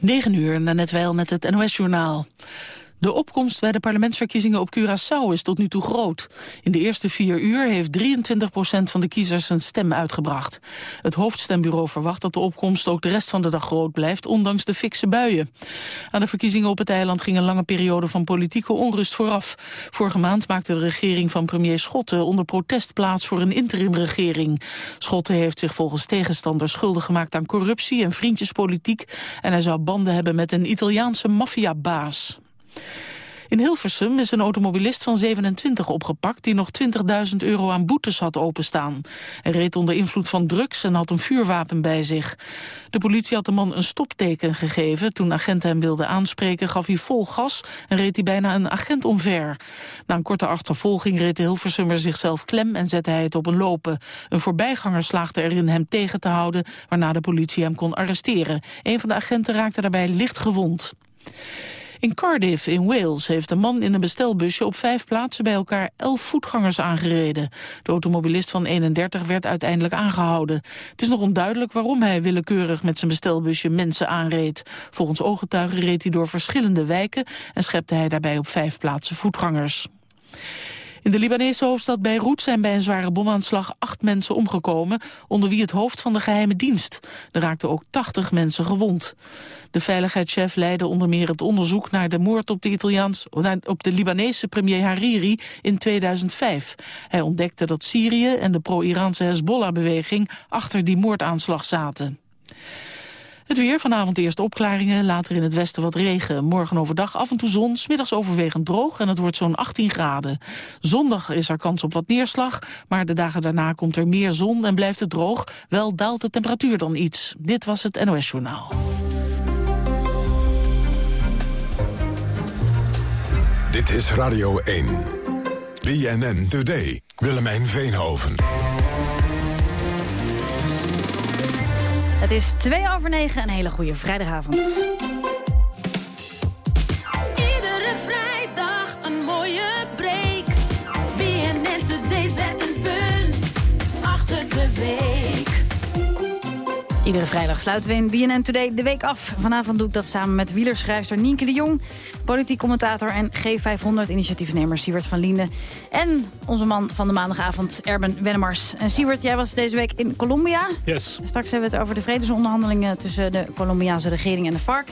9 uur, net wel met het NOS-journaal. De opkomst bij de parlementsverkiezingen op Curaçao is tot nu toe groot. In de eerste vier uur heeft 23 procent van de kiezers een stem uitgebracht. Het hoofdstembureau verwacht dat de opkomst ook de rest van de dag groot blijft, ondanks de fikse buien. Aan de verkiezingen op het eiland ging een lange periode van politieke onrust vooraf. Vorige maand maakte de regering van premier Schotten onder protest plaats voor een interimregering. Schotten heeft zich volgens tegenstanders schuldig gemaakt aan corruptie en vriendjespolitiek en hij zou banden hebben met een Italiaanse maffiabaas. In Hilversum is een automobilist van 27 opgepakt... die nog 20.000 euro aan boetes had openstaan. Hij reed onder invloed van drugs en had een vuurwapen bij zich. De politie had de man een stopteken gegeven. Toen agenten hem wilden aanspreken gaf hij vol gas... en reed hij bijna een agent omver. Na een korte achtervolging reed de Hilversummer zichzelf klem... en zette hij het op een lopen. Een voorbijganger slaagde erin hem tegen te houden... waarna de politie hem kon arresteren. Een van de agenten raakte daarbij licht gewond. In Cardiff in Wales heeft een man in een bestelbusje op vijf plaatsen bij elkaar elf voetgangers aangereden. De automobilist van 31 werd uiteindelijk aangehouden. Het is nog onduidelijk waarom hij willekeurig met zijn bestelbusje mensen aanreed. Volgens ooggetuigen reed hij door verschillende wijken en schepte hij daarbij op vijf plaatsen voetgangers. In de Libanese hoofdstad Beirut zijn bij een zware bomaanslag acht mensen omgekomen, onder wie het hoofd van de geheime dienst. Er raakten ook 80 mensen gewond. De veiligheidschef leidde onder meer het onderzoek naar de moord op de, Italiaans, op de Libanese premier Hariri in 2005. Hij ontdekte dat Syrië en de pro-Iraanse Hezbollah-beweging achter die moordaanslag zaten. Het weer, vanavond eerst opklaringen, later in het westen wat regen. Morgen overdag af en toe zon, smiddags overwegend droog en het wordt zo'n 18 graden. Zondag is er kans op wat neerslag, maar de dagen daarna komt er meer zon en blijft het droog. Wel daalt de temperatuur dan iets. Dit was het NOS Journaal. Dit is Radio 1. BNN Today. Willemijn Veenhoven. Het is twee over negen, een hele goede vrijdagavond. Iedere vrijdag sluiten we in BNN Today de week af. Vanavond doe ik dat samen met wielerschrijfster Nienke de Jong... politiek commentator en G500-initiatiefnemer Siewert van Linden... en onze man van de maandagavond, Erben Wennemars. En Siewert, jij was deze week in Colombia. Yes. Straks hebben we het over de vredesonderhandelingen... tussen de Colombiaanse regering en de FARC.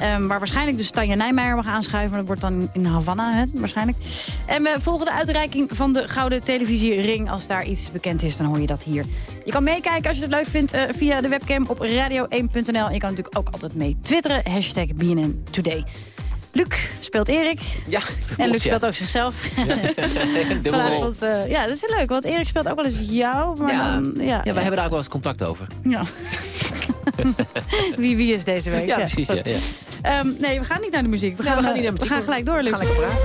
Ehm, waar waarschijnlijk dus Tanja Nijmeijer mag aanschuiven. Dat wordt dan in Havana, waarschijnlijk. En we volgen de uitreiking van de Gouden Televisiering. Als daar iets bekend is, dan hoor je dat hier. Je kan meekijken als je het leuk vindt eh, via de webcam op radio1.nl. En je kan natuurlijk ook altijd mee twitteren. Hashtag BNN Today. Luc speelt Erik. Ja, En Luc ja. speelt ook zichzelf. Dubbelrol. Vanavond, eh, ja, dat is leuk. Want Erik speelt ook wel eens jou. Maar Ja. dan, ja, Ja, we hebben daar ook wel eens contact over. Ja. wie, wie is deze week? Ja, precies. Ja, ja. Ehm, nee, we gaan niet naar de muziek. We Nee, gaan, we gaan eh, niet naar muziek. We gaan gelijk door, We Luc. gaan lekker praten.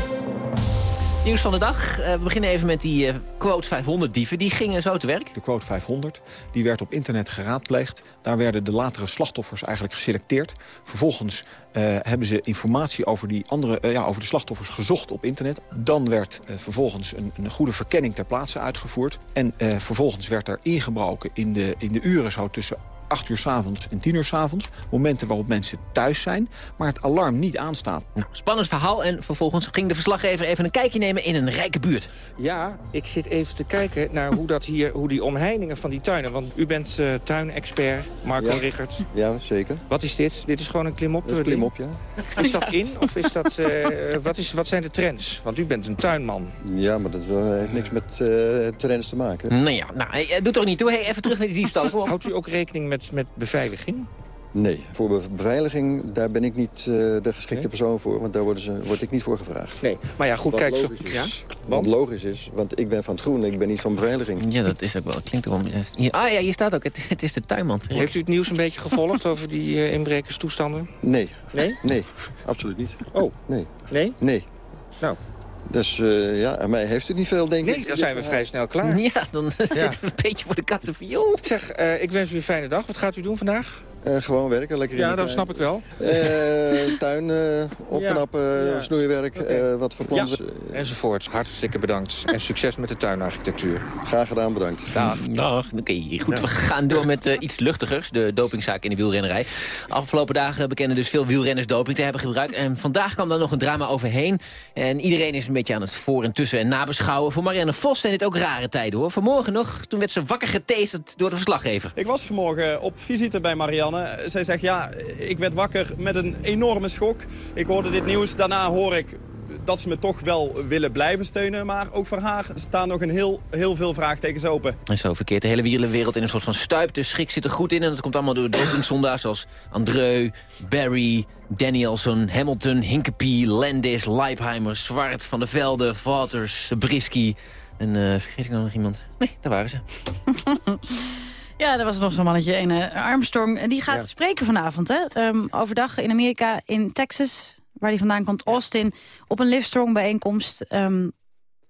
Nieuws van de dag. Eh, we beginnen even met die eh, quote 500 dieven. Die gingen zo te werk. De quote 500, die werd op internet geraadpleegd. Daar werden de latere slachtoffers eigenlijk geselecteerd. Vervolgens eh, hebben ze informatie over, die andere, ja, over de slachtoffers gezocht op internet. Dan werd vervolgens een, een goede verkenning ter plaatse uitgevoerd. En vervolgens werd er ingebroken in de, in de uren zo tussen 8 uur 's avonds en 10 uur 's avonds. Momenten waarop mensen thuis zijn, maar het alarm niet aanstaat. Spannend verhaal. En vervolgens ging de verslaggever even een kijkje nemen in een rijke buurt. Ja, ik zit even te kijken naar hoe, dat hier, hoe die omheiningen van die tuinen... want u bent eh, tuinexpert, Marco Ja. Richert. Ja, zeker. Wat is dit? Dit is gewoon een klimop? Is eh, ding? klim op, ja. Is dat in of is dat, eh, wat, is, wat zijn de trends? Want u bent een tuinman. Ja, maar dat heeft niks met uh, trends te maken. Nou ja, nou, eh, doe toch niet toe. Hey, even terug naar die diefstal. Houdt u ook rekening met, met beveiliging? Nee, voor be- beveiliging, daar ben ik niet eh, de geschikte Nee? persoon voor. Want daar worden ze, word ik niet voor gevraagd. Nee, maar ja, goed, Wat kijk zo. Ja? Want? logisch is, want ik ben van het groen, ik ben niet van beveiliging. Ja, dat is ook wel. Klinkt ook wel. Hier, ah ja, hier staat ook. Het, het is de tuinman. Heeft u het nieuws een beetje gevolgd over die eh, inbrekerstoestanden? Nee, Nee? nee, absoluut niet. Oh, Nee, nee? nee. Nou. Dus eh, ja, aan mij heeft het niet veel, denk ik. Nee, dan zijn we vrij snel klaar. Ja, dan zitten we een beetje voor de katsen van joh. Zeg, eh, ik wens u een fijne dag. Wat gaat u doen vandaag? Eh, gewoon werken, lekker in Ja, de dat snap ik wel. Eh, tuin eh, opknappen, Ja. snoeiwerk, eh, wat voor Ja, planten. enzovoort. Hartstikke bedankt. En succes met de tuinarchitectuur. Graag gedaan, bedankt. Dag. Dag. Oké, goed. We gaan door met eh, iets luchtigers. De dopingzaak in de wielrennerij. Afgelopen dagen bekennen dus veel wielrenners doping te hebben gebruikt. En vandaag kwam daar nog een drama overheen. En iedereen is een beetje aan het voor en tussen en nabeschouwen. Voor Marianne Vos zijn dit ook rare tijden hoor. Vanmorgen nog, toen werd ze wakker getasted door de verslaggever. Ik was vanmorgen op visite bij Marianne. Zij zegt, ja, ik werd wakker met een enorme schok. Ik hoorde dit nieuws. Daarna hoor ik dat ze me toch wel willen blijven steunen. Maar ook voor haar staan nog een heel, heel veel vraagtekens open. En zo verkeert de hele wielerwereld in een soort van stuip. De schrik zit er goed in en dat komt allemaal door dopingzondaars zoals Andreu, Barry, Danielson, Hamilton, Hinkepie, Landis, Leipheimer, Zwart, Van der Velde, Waters, Brisky. En eh, vergeet ik nou nog iemand? Nee, daar waren ze. Ja, er was nog zo'n mannetje, een eh, Armstrong. En die gaat Ja. spreken vanavond, hè? Ehm, overdag in Amerika, in Texas, waar hij vandaan komt, Austin. Op een Livestrong bijeenkomst. Ehm,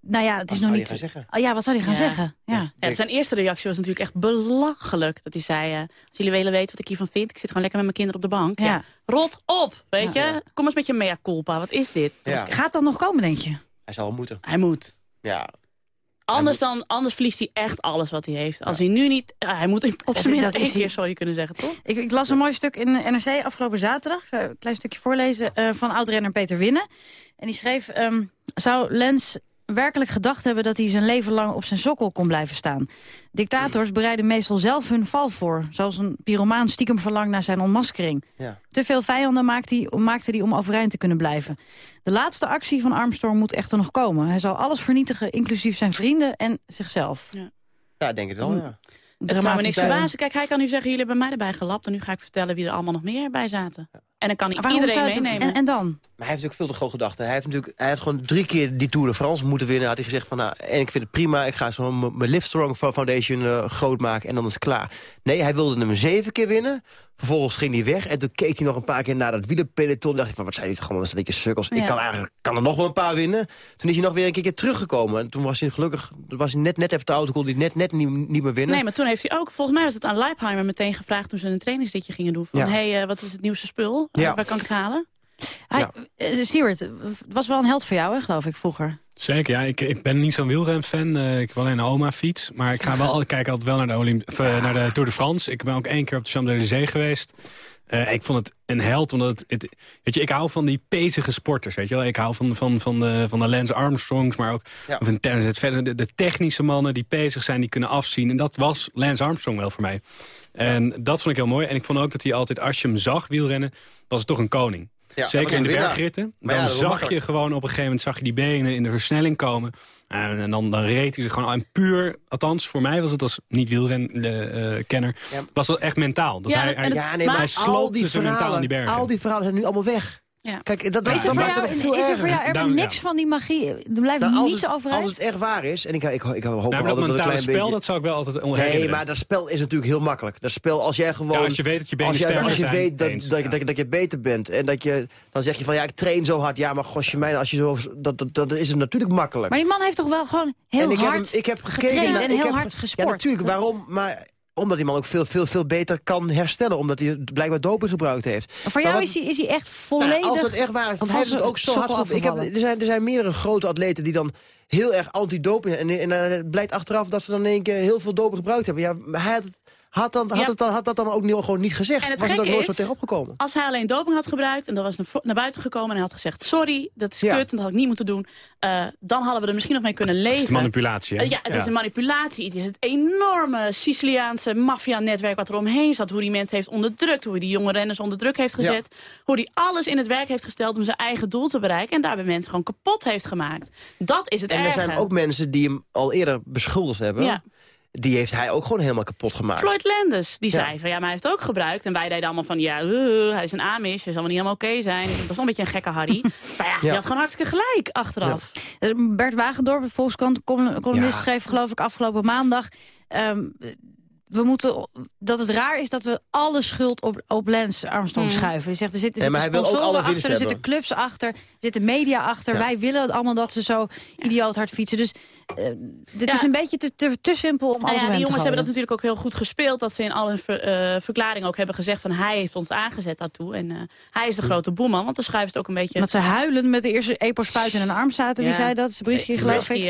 nou ja, het is nog niet... Oh, ja, wat zou hij gaan Ja. zeggen? Ja. Ja, zijn eerste reactie was natuurlijk echt belachelijk. Dat hij zei, eh, als jullie willen weten wat ik hiervan vind... ik zit gewoon lekker met mijn kinderen op de bank. Ja. Ja. Rot op, weet Ja. je? Kom eens met je mea culpa. Wat is dit? Was- Gaat dat nog komen, denk je? Hij zal moeten. Hij moet. Ja. Anders, dan, anders verliest hij echt alles wat hij heeft. Als hij nu niet... hij moet op zijn minst dat is één keer sorry kunnen zeggen, toch? Ik, ik las een mooi stuk in de NRC afgelopen zaterdag. Ik Een klein stukje voorlezen eh, van oud-renner Peter Winnen. En die schreef... ehm, zou Lens werkelijk gedacht hebben dat hij zijn leven lang op zijn sokkel kon blijven staan? Dictators bereiden meestal zelf hun val voor. Zoals een pyromaan stiekem verlangt naar zijn ontmaskering. Ja. Te veel vijanden maakte hij, maakte hij om overeind te kunnen blijven. De laatste actie van Armstrong moet echter nog komen. Hij zal alles vernietigen, inclusief zijn vrienden en zichzelf. Ja, ik denk het wel, ja. Het zou me niks zijn. verbazen. Kijk, hij kan nu zeggen, jullie hebben mij erbij gelapt... en nu ga ik vertellen wie er allemaal nog meer bij zaten. En dan kan hij Waarom iedereen meenemen. En, en dan? Maar hij heeft natuurlijk veel te groot gedacht. Hij, heeft natuurlijk, hij had gewoon drie keer die Tour de France moeten winnen. Had hij gezegd van, nou, en ik vind het prima. Ik ga zo mijn Livestrong Foundation eh, groot maken en dan is het klaar. Nee, hij wilde hem zeven keer winnen. Vervolgens ging hij weg en toen keek hij nog een paar keer naar dat wielerpeloton. dacht hij van, wat zijn dit gewoon een beetje sukkels. Ja. Ik kan eigenlijk kan er nog wel een paar winnen. Toen is hij nog weer een keer teruggekomen. En toen was hij gelukkig, toen was hij net, net even te oud. Toen kon hij net, net niet, niet meer winnen. Nee, maar toen heeft hij ook, volgens mij was het aan Leipheimer meteen gevraagd toen ze een trainingsditje gingen doen. Van, Ja. hey, eh, wat is het nieuwste spul? Eh, Ja. waar kan ik het halen? Hij, eh, was wel een held voor jou, hè, geloof ik, vroeger. Zeker, ja. Ik, ik ben niet zo'n wielrenfan. Eh, ik heb alleen een oma-fiets. Maar ik ga wel, kijk altijd wel naar de, Olymp eh, naar de Tour de France. Ik ben ook één keer op de Champs-Élysées geweest. Eh, ik vond het een held, omdat het, het... Weet je, ik hou van die pezige sporters, weet je wel. Ik hou van, van, van, de, van de Lance Armstrongs, maar ook Ja. van. Het verder de, de technische mannen die pezig zijn, die kunnen afzien. En dat was Lance Armstrong wel voor mij. En dat vond ik heel mooi. En ik vond ook dat hij altijd, als je hem zag wielrennen, was het toch een koning. Ja, Zeker in de bergritten. Ja, Dan zag je gewoon op een gegeven moment zag je die benen in de versnelling komen. En, en dan, dan reed hij ze gewoon aan puur, althans voor mij was het als niet wielrenkenner, Ja. was dat echt mentaal. Dat Ja, hij, en hij, nee, Maar maar, hij al sloot die tussen mentaal verhalen, en die bergen. al die verhalen zijn nu allemaal weg. Ja. Kijk, dat, dat, is er het nog veel is er voor jou er niks ja. van die magie? Er blijft Nou, als niets het, overeind? Als het echt waar is, en ik, ik, ik hoop nou, altijd dat dat een klein spel, beetje... dat zou ik wel altijd Nee, herinneren. maar dat spel is natuurlijk heel makkelijk. Dat spel, als jij gewoon... Ja, als je weet dat je benen als jij- sterker Als je weet dat, eens, dat, ja. dat, dat je beter bent. En dat je, dan zeg je van, ja, ik train zo hard. Ja, maar gosje mij, als je zo... Dat, dat, dat is het natuurlijk makkelijk. Maar die man heeft toch wel gewoon heel en ik hard heb, ik heb gekeken getraind en heel heb- hard gesport. Ja, natuurlijk. Waarom? Maar omdat die man ook veel, veel, veel beter kan herstellen. Omdat hij blijkbaar doping gebruikt heeft. Voor Maar jou wat- is hij, is hij echt volledig... nou, als dat echt waar is, hij heeft het ook zo hard. Ik heb, er, zijn, er zijn meerdere grote atleten die dan heel erg anti-doping... En, en, en het blijkt achteraf dat ze dan in één keer heel veel doping gebruikt hebben. Ja, hij had, het- had, dan, had, Ja. het dan, had dat dan ook niet, gewoon niet gezegd. En het was het ook nooit is- zo tegenop gekomen. Als hij alleen doping had gebruikt en dat was naar, naar buiten gekomen... en hij had gezegd, sorry, dat is Ja. kut en dat had ik niet moeten doen... eh, dan hadden we er misschien nog mee kunnen is leven. de manipulatie, hè? Eh, ja, het is een manipulatie. Het is het enorme Siciliaanse maffia-netwerk wat er omheen zat. Hoe die mensen heeft onderdrukt. Hoe hij die jonge renners onder druk heeft gezet. Hoe hij alles in het werk heeft gesteld om zijn eigen doel te bereiken. En daarbij mensen gewoon kapot heeft gemaakt. Dat is het En er zijn ook mensen die hem al eerder beschuldigd hebben. Die heeft hij ook gewoon helemaal kapot gemaakt. Floyd Landis, die Ja. zei van ja, maar hij heeft ook gebruikt. En wij deden allemaal van ja, uh, hij is een Amish, hij zal wel niet helemaal oké zijn. Dat was wel een beetje een gekke Harry. maar ja, die had gewoon hartstikke gelijk achteraf. Eh, Bert Wagendorp, de Volkskrant, column- columnist, Ja. schreef geloof ik afgelopen maandag... ehm, we moeten, dat het raar is dat we alle schuld op, op Lance Armstrong schuiven. Je zegt, er zitten, Nee, maar zitten sponsoren achter, er zitten clubs achter, er zitten media achter. Ja. Wij willen allemaal dat ze zo idioot hard fietsen. Dus eh, dit Ja. is een beetje te, te, te simpel om Nou alles ja, die te jongens hebben dat natuurlijk ook heel goed gespeeld. Dat ze in al hun ver, eh, verklaringen ook hebben gezegd van hij heeft ons aangezet daartoe. En eh, hij is de grote boeman, want dan schuift het ook een beetje... Dat ze huilen met de eerste EPO-spuit in een arm zaten. Wie Ja. zei dat? Sabrisky Nee, geloof ik.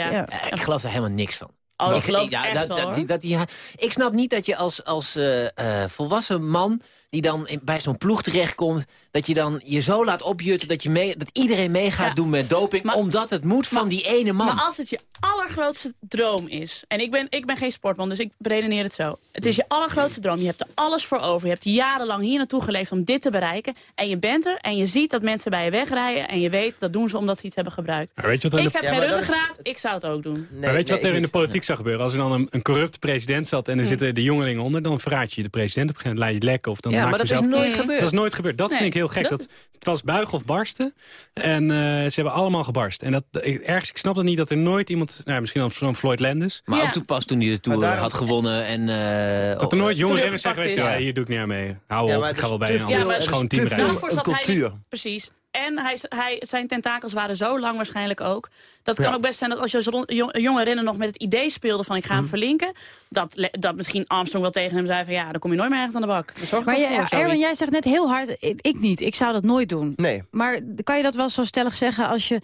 Ik geloof daar helemaal niks van. Oh, dat Ik- geloof ja, echt dat, dat, dat die, ik snap niet dat je als, als eh, eh, volwassen man... die dan in- bij zo'n ploeg terechtkomt... dat je dan je zo laat opjutten... dat, je mee, dat iedereen mee gaat Ja. doen met doping... omdat het moet van die ene man. Maar als het je allergrootste droom is... en ik ben, ik ben geen sportman, dus ik redeneer het zo. Het is je allergrootste droom. Je hebt er alles voor over. Je hebt jarenlang hier naartoe geleefd om dit te bereiken. En je bent er en je ziet dat mensen bij je wegrijden... en je weet, dat doen ze omdat ze iets hebben gebruikt. Maar weet je wat er Ik in de- heb Ja, geen ruggengraat, ik zou het ook doen. maar weet je wat er in de politiek zou gebeuren? Als er dan een, een corrupte president zat en er zitten de jongelingen onder... dan verraad je de president op een gegeven moment, laat je het lekken. Of dan Ja, maak maar dat is nooit gebeurd. Dat is nooit gebeurd. Dat Nee, vind ik heel gek. dat- het was buigen of barsten. En eh, ze hebben allemaal gebarst. En dat, ik- ergens, ik snap dat niet dat er nooit iemand... Nou, misschien dan zo'n Floyd Landis. Maar Ja. ook toen pas toen hij de Tour daarom- had gewonnen. En, eh, Dat er nooit jonge hij renners zijn opgepakt geweest. is. Ja, hier doe ik niet aan mee. Hou Ja, op, ik het ga wel bij een ander het is schoon te team rijden. Een cultuur. Precies. En hij, hij, zijn tentakels waren zo lang waarschijnlijk ook. Dat kan Ja. ook best zijn dat als je als jong- jonge renner nog met het idee speelde van ik ga Mhm. hem verlinken. Dat, dat misschien Armstrong wel tegen hem zei van ja, dan kom je nooit meer ergens aan de bak. Dus Maar wel je, voor, Erwin, jij zegt net heel hard, ik, ik niet. Ik zou dat nooit doen. Nee. Maar kan je dat wel zo stellig zeggen als je...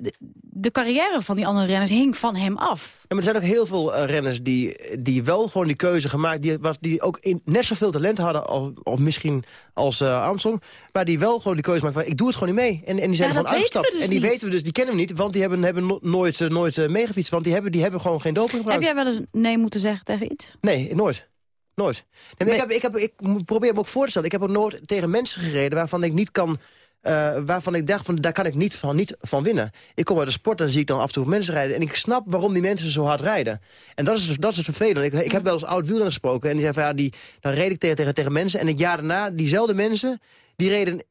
De, de carrière van die andere renners hing van hem af. Ja, maar er zijn ook heel veel eh, renners die, die wel gewoon die keuze gemaakt... die, was- die ook in, net zoveel talent hadden, al, of misschien als eh, Armstrong... maar die wel gewoon die keuze maakten van ik doe het gewoon niet mee. En, en die zijn Ja, gewoon uitgestapt. dus en die niet. weten we dus, die kennen we niet... want die hebben, hebben no- nooit, eh, nooit meegefietst. Want die hebben, die hebben gewoon geen doping Heb gebruikt. jij wel eens nee moeten zeggen tegen iets? Nee, nooit. Nooit. Nee, Ik, heb, ik, heb, ik probeer me ook voor te stellen. Ik heb ook nooit tegen mensen gereden waarvan ik niet kan... eh, waarvan ik dacht, van, daar kan ik niet van, niet van winnen. Ik kom uit de sport en zie ik dan af en toe mensen rijden... en ik snap waarom die mensen zo hard rijden. En dat is, dat is het vervelende. Ik, ik heb wel eens oud wielrenner gesproken... en die zei van, ja, die, dan reed ik tegen, tegen, tegen mensen... en het jaar daarna, diezelfde mensen, die reden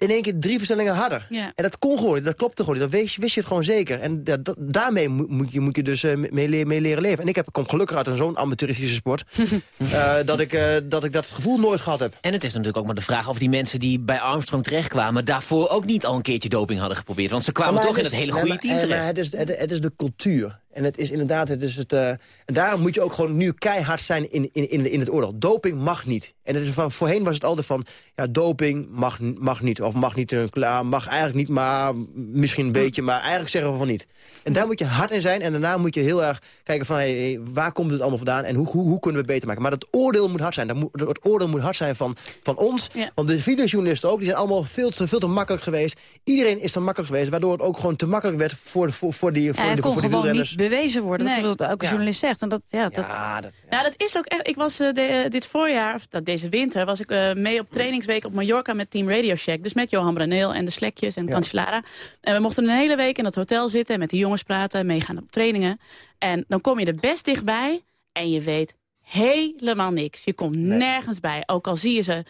in één keer drie versnellingen harder. Ja. En dat kon gewoon niet, dat klopte gewoon niet. Dat wist, je- wist je het gewoon zeker. En daarmee moet, je, moet je dus eh, mee, le- mee leren leven. En ik heb, kom gelukkig uit een zo'n amateuristische sport... eh, dat, ik, eh, dat ik dat gevoel nooit gehad heb. En het is natuurlijk ook maar de vraag of die mensen die bij Armstrong terechtkwamen... daarvoor ook niet al een keertje doping hadden geprobeerd. Want ze kwamen Maar toch in is- het hele nee, goede maar- team eh, terecht. maar het, is, het, het is de cultuur. En het is inderdaad, het is het, eh, en daarom moet je ook gewoon nu keihard zijn in, in, in, in het oordeel. Doping mag niet. En het is van, voorheen was het altijd van, ja, doping mag, mag niet. Of mag niet, eh, klaar, mag eigenlijk niet, maar misschien een beetje. Maar eigenlijk zeggen we van niet. En daar moet je hard in zijn. En daarna moet je heel erg kijken van, hey, waar komt het allemaal vandaan? En hoe, hoe, hoe kunnen we het beter maken? Maar het oordeel moet hard zijn. Dat moet, het oordeel moet hard zijn van, van ons. Ja. Want de videojournalisten ook, die zijn allemaal veel te, veel te makkelijk geweest. Iedereen is te makkelijk geweest, waardoor het ook gewoon te makkelijk werd voor, de- voor, voor die, voor Ja, de, voor die gewoon wielrenners. Bewezen worden. Dat is wat elke Ja. journalist zegt. En dat, ja, dat, Ja, dat, Nou, dat is ook echt. Ik was eh, de- dit voorjaar, of dat, deze winter, was ik eh, mee op trainingsweek op Mallorca met Team Radio Shack. Dus met Johan Braneel en de Slekjes en Ja. Cancellara. En we mochten een hele week in dat hotel zitten en met die jongens praten, meegaan op trainingen. En dan kom je er best dichtbij en je weet helemaal niks. Je komt Nee. nergens bij. Ook al zie je ze,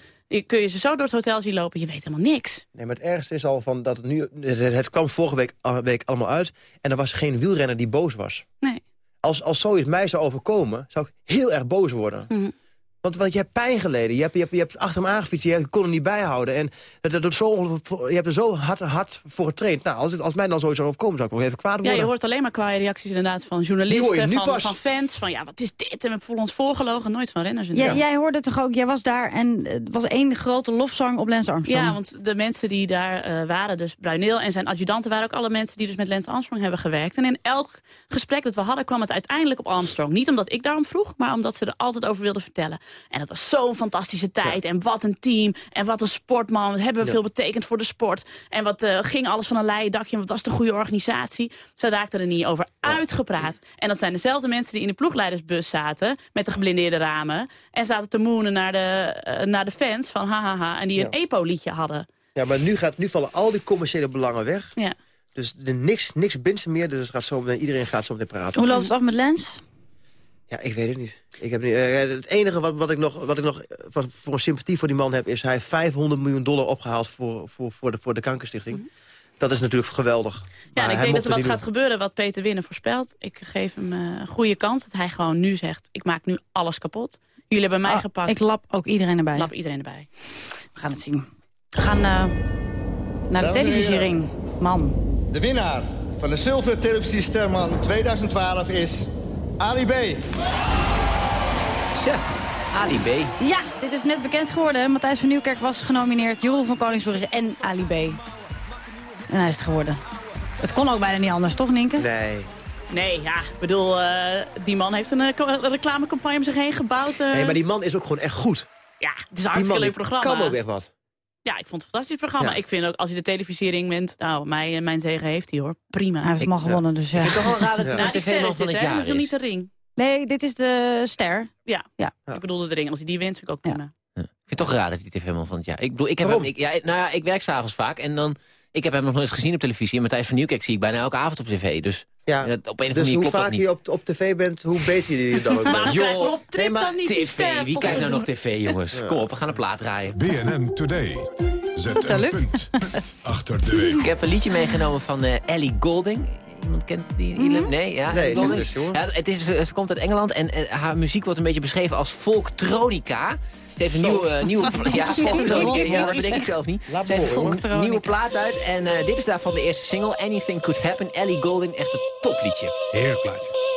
kun je ze zo door het hotel zien lopen, je weet helemaal niks. Nee, maar het ergste is al van dat het nu... Het, het kwam vorige week, eh, week allemaal uit. En er was geen wielrenner die boos was. Nee. Als, als zoiets mij zou overkomen, zou ik heel erg boos worden. Mhm. Want, want je hebt pijn geleden. Je hebt, je hebt, je hebt achter hem aangefietst. Je kon er niet bijhouden. En dat, dat, dat zo, je hebt er zo hard, hard voor getraind. Nou, als, het, als mij dan zoiets zou overkomen, zou ik wel even kwaad worden. Ja, je hoort alleen maar kwaaie reacties inderdaad van journalisten, van, pas. van fans. Van ja, wat is dit? En we voelen ons voorgelogen. Nooit van renners. Jij, inderdaad. jij hoorde toch ook, jij was daar en het was één grote lofzang op Lance Armstrong. Ja, want de mensen die daar eh, waren, dus Bruineel en zijn adjudanten... waren ook alle mensen die dus met Lance Armstrong hebben gewerkt. En in elk gesprek dat we hadden kwam het uiteindelijk op Armstrong. Niet omdat ik daarom vroeg, maar omdat ze er altijd over wilden vertellen. En dat was zo'n fantastische tijd. En wat een team. En wat een sportman. Wat hebben we Ja. veel betekend voor de sport. En wat eh, ging alles van een leien dakje. Wat was de goede organisatie. Ze raakten er niet over uitgepraat. En dat zijn dezelfde mensen die in de ploegleidersbus zaten... met de geblindeerde ramen. En zaten te moenen naar de, eh, naar de fans van hahaha. En die een. EPO-liedje hadden. Ja, maar nu, gaat, nu vallen al die commerciële belangen weg. Ja. Dus er niks, niks bindt ze meer. Dus het gaat zo, iedereen gaat zo meteen praten. Hoe loopt het af met Lance? Ja, ik weet het niet. Ik heb niet eh, het enige wat, wat ik nog, wat ik nog eh, wat voor een sympathie voor die man heb... is hij heeft 500 miljoen dollar opgehaald voor, voor, voor, de, voor de kankerstichting. Dat is natuurlijk geweldig. Ja, en ik denk dat er wat gaat doen. gebeuren wat Peter Winnen voorspelt. Ik geef hem eh, een goede kans dat hij gewoon nu zegt... ik maak nu alles kapot. Jullie hebben mij Ah, gepakt. Ik lap ook iedereen erbij. lap iedereen erbij. We gaan het zien. We gaan eh, naar de televisiering. Man. De winnaar van de Zilveren Televisie Sterman 2012 is Ali B. Tja, Ali B. Ja, dit is net bekend geworden. Matthijs van Nieuwkerk was genomineerd. Jeroen van Koningsbrugge en Ali B. En hij is het geworden. Het kon ook bijna niet anders, toch Nienke? Nee. Nee, ja, ik bedoel, eh, die man heeft een, eh, een reclamecampagne om zich heen gebouwd. eh. nee, maar die man is ook gewoon echt goed. Ja, het is een Die hartstikke man leuk programma. kan ook echt wat. Ja, ik vond het een fantastisch programma. Ja. Ik vind ook, als je de televisiering bent, nou, mij, mijn zegen heeft hij hoor. Prima. Hij heeft hem al gewonnen, dus ja. Ik vind het toch wel raar dat Nou, tv-man is van dit, het jaar Dat is is. niet de ring. Nee, dit is de ster. Ja. Ja. ik bedoelde de ring. Als hij die wint, vind ik ook prima. Ik vind het toch raar dat hij tv-man van het jaar... Ik bedoel, ik heb hem... Ik, ja, nou ja, ik werk s'avonds vaak en dan... Ik heb hem nog nooit gezien op televisie. En Matthijs van Nieuwkerk zie ik bijna elke avond op tv. Dus Ja. dat- op een of andere Dus manier hoe klopt dat vaak je op, op tv bent, hoe beter je dan ook Maar krijgt Rob Trip Nee, maar dan niet die TV, wie kijkt nou nog tv, jongens? Kom op, we gaan een plaat draaien. BNN Today. Zet wel een leuk. punt achter de week. Ik heb een liedje meegenomen van eh, Ellie Golding. Iemand kent die? Mhm. Nee, ja, Nee, Goulding. het ja, het is, ze, ze komt uit Engeland en eh, haar muziek wordt een beetje beschreven als folktronica. Ze heeft een nieuwe, eh, nieuwe ja, folktronica, ja, dat bedenk ik zelf niet. Laat Ze heeft een nieuwe plaat uit en eh, dit is daarvan de eerste single. Anything Could Happen. Ellie Golding, echt een topliedje. Heerlijk plaatje.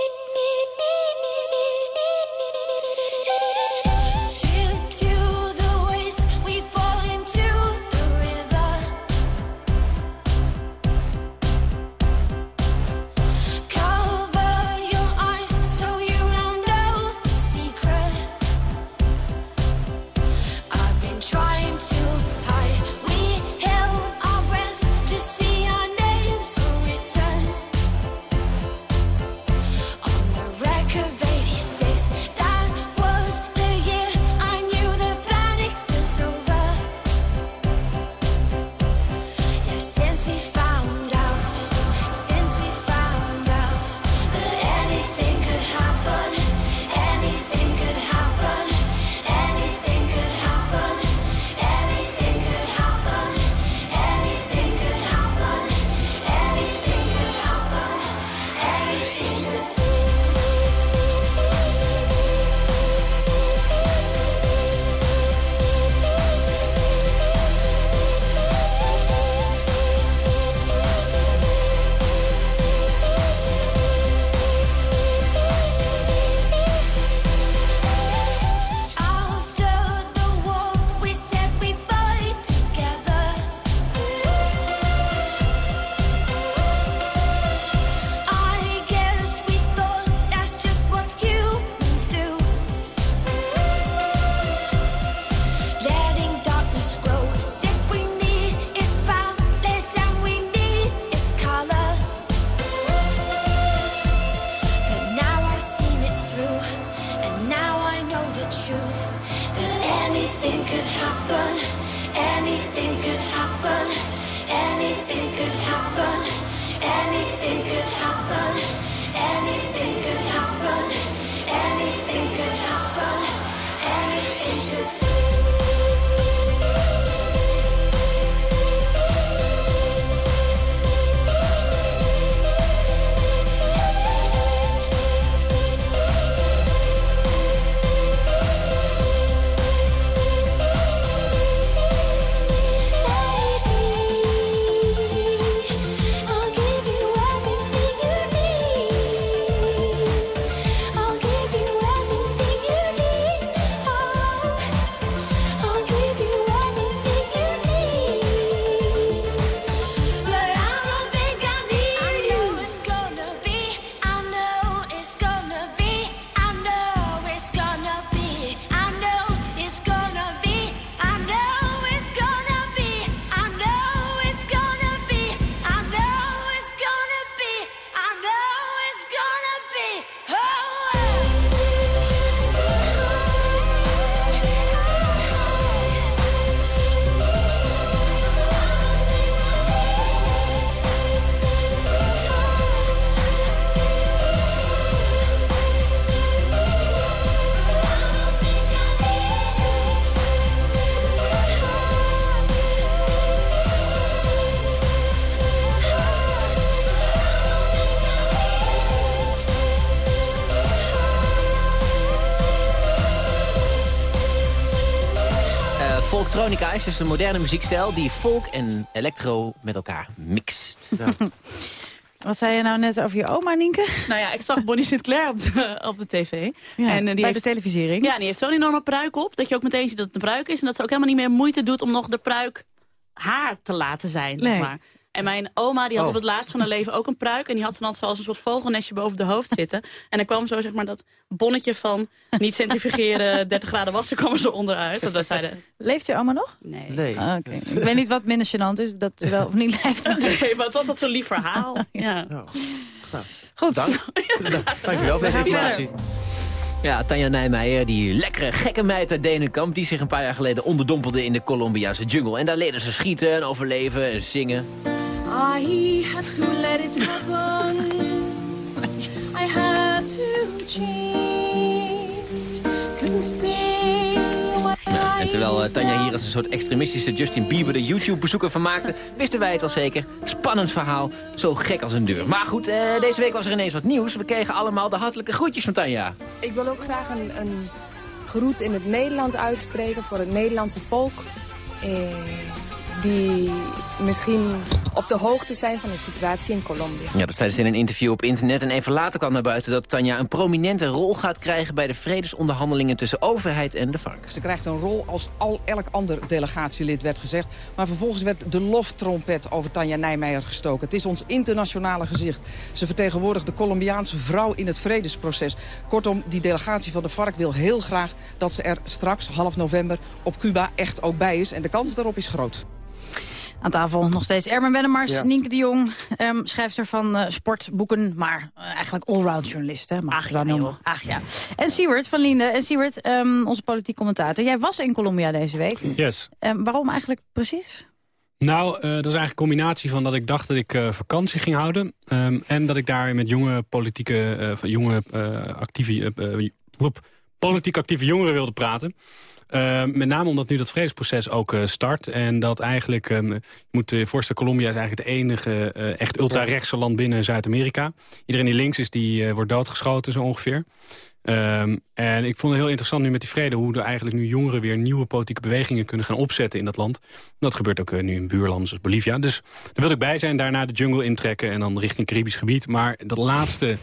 Is dus een moderne muziekstijl die folk en electro met elkaar mixt. Wat zei je nou net over je oma, Nienke? Nou ja, ik zag Bonnie Sinclair op de, op de tv. Ja, en, eh, die bij heeft, de televisiering. Ja, die heeft zo'n enorme pruik op. Dat je ook meteen ziet dat het een pruik is. En dat ze ook helemaal niet meer moeite doet om nog de pruik haar te laten zijn. zeg Nee. maar. En mijn oma die had Oh. op het laatst van haar leven ook een pruik. En die had ze dan zoals een soort vogelnestje boven de hoofd zitten. En dan kwam zo zeg maar dat bonnetje van niet centrifugeren 30 graden wassen kwam er zo onderuit. Dat zeiden, Leeft je oma nog? nee. Nee. Ah, Oké. Ik weet niet wat minder gênant is, dat ze wel of niet leeft. Nee, maar het was dat zo'n lief verhaal. Ja. Goed. Dank. Dankjewel voor deze informatie. Ja, Tanja Nijmeijer, die lekkere gekke meid uit Denenkamp... die zich een paar jaar geleden onderdompelde in de Colombiaanse jungle. En daar leerden ze schieten en overleven en zingen. I had to let it. I had to change. En terwijl eh, Tanja hier als een soort extremistische Justin Bieber de YouTube-bezoeker van maakte... wisten wij het wel zeker. Spannend verhaal, zo gek als een deur. Maar goed, eh, deze week was er ineens wat nieuws. We kregen allemaal de hartelijke groetjes van Tanja. Ik wil ook graag een, een groet in het Nederlands uitspreken voor het Nederlandse volk. Eh, die misschien op de hoogte zijn van de situatie in Colombia. Ja, dat zei ze in een interview op internet. En even later kwam naar buiten dat Tanja een prominente rol gaat krijgen... bij de vredesonderhandelingen tussen overheid en de vark. Ze krijgt een rol als al elk ander delegatielid werd gezegd. Maar vervolgens werd de loftrompet over Tanja Nijmeijer gestoken. Het is ons internationale gezicht. Ze vertegenwoordigt de Colombiaanse vrouw in het vredesproces. Kortom, die delegatie van de vark wil heel graag dat ze er straks, half november, op Cuba echt ook bij is. En de kans daarop is groot. Aan tafel nog steeds Ermen Wennemars, Ja. Nienke de Jong, ehm, schrijfster van eh, sportboeken, maar eh, eigenlijk allround journalist. Hè, mag Ach, ja, noemen. Ach ja. En Siewert van Linde. En Siewert, ehm, onze politiek commentator. Jij was in Colombia deze week. Yes. Ehm, waarom eigenlijk precies? Nou, eh, dat is eigenlijk een combinatie van dat ik dacht dat ik eh, vakantie ging houden. ehm, en dat ik daar met jonge politieke, eh, jonge eh, actieve, politiek actieve jongeren wilde praten. Ehm, met name omdat nu dat vredesproces ook eh, start. En dat eigenlijk, ehm, je moet je voorstellen, Colombia is eigenlijk het enige eh, echt ultra-rechtse land binnen Zuid-Amerika. Iedereen die links is, die eh, wordt doodgeschoten zo ongeveer. Ehm, en ik vond het heel interessant nu met die vrede... hoe er eigenlijk nu jongeren weer nieuwe politieke bewegingen kunnen gaan opzetten in dat land. Dat gebeurt ook eh, nu in buurlanden zoals Bolivia. Dus daar wilde ik bij zijn, daarna de jungle intrekken... en dan richting Caribisch gebied. Maar dat laatste,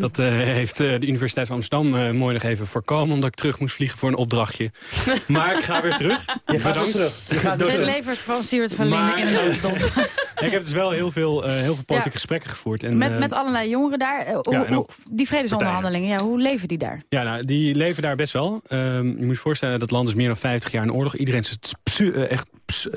dat eh, heeft eh, de Universiteit van Amsterdam eh, mooi nog even voorkomen... omdat ik terug moest vliegen voor een opdrachtje. maar ik ga weer terug. Je gaat weer terug. Je gaat weer levert van Siewert van Linde Maar- in notendop. ik heb dus wel heel veel, eh, heel veel politieke Ja. gesprekken gevoerd. En, Met, eh, met allerlei jongeren daar. Hoe- Ja, hoe- die vredesonderhandelingen, ja, hoe leven die daar? Ja, nou, die leven daar best wel. Ehm, je moet je voorstellen, dat land is meer dan 50 jaar in oorlog. Iedereen is het psu- eh, echt ps-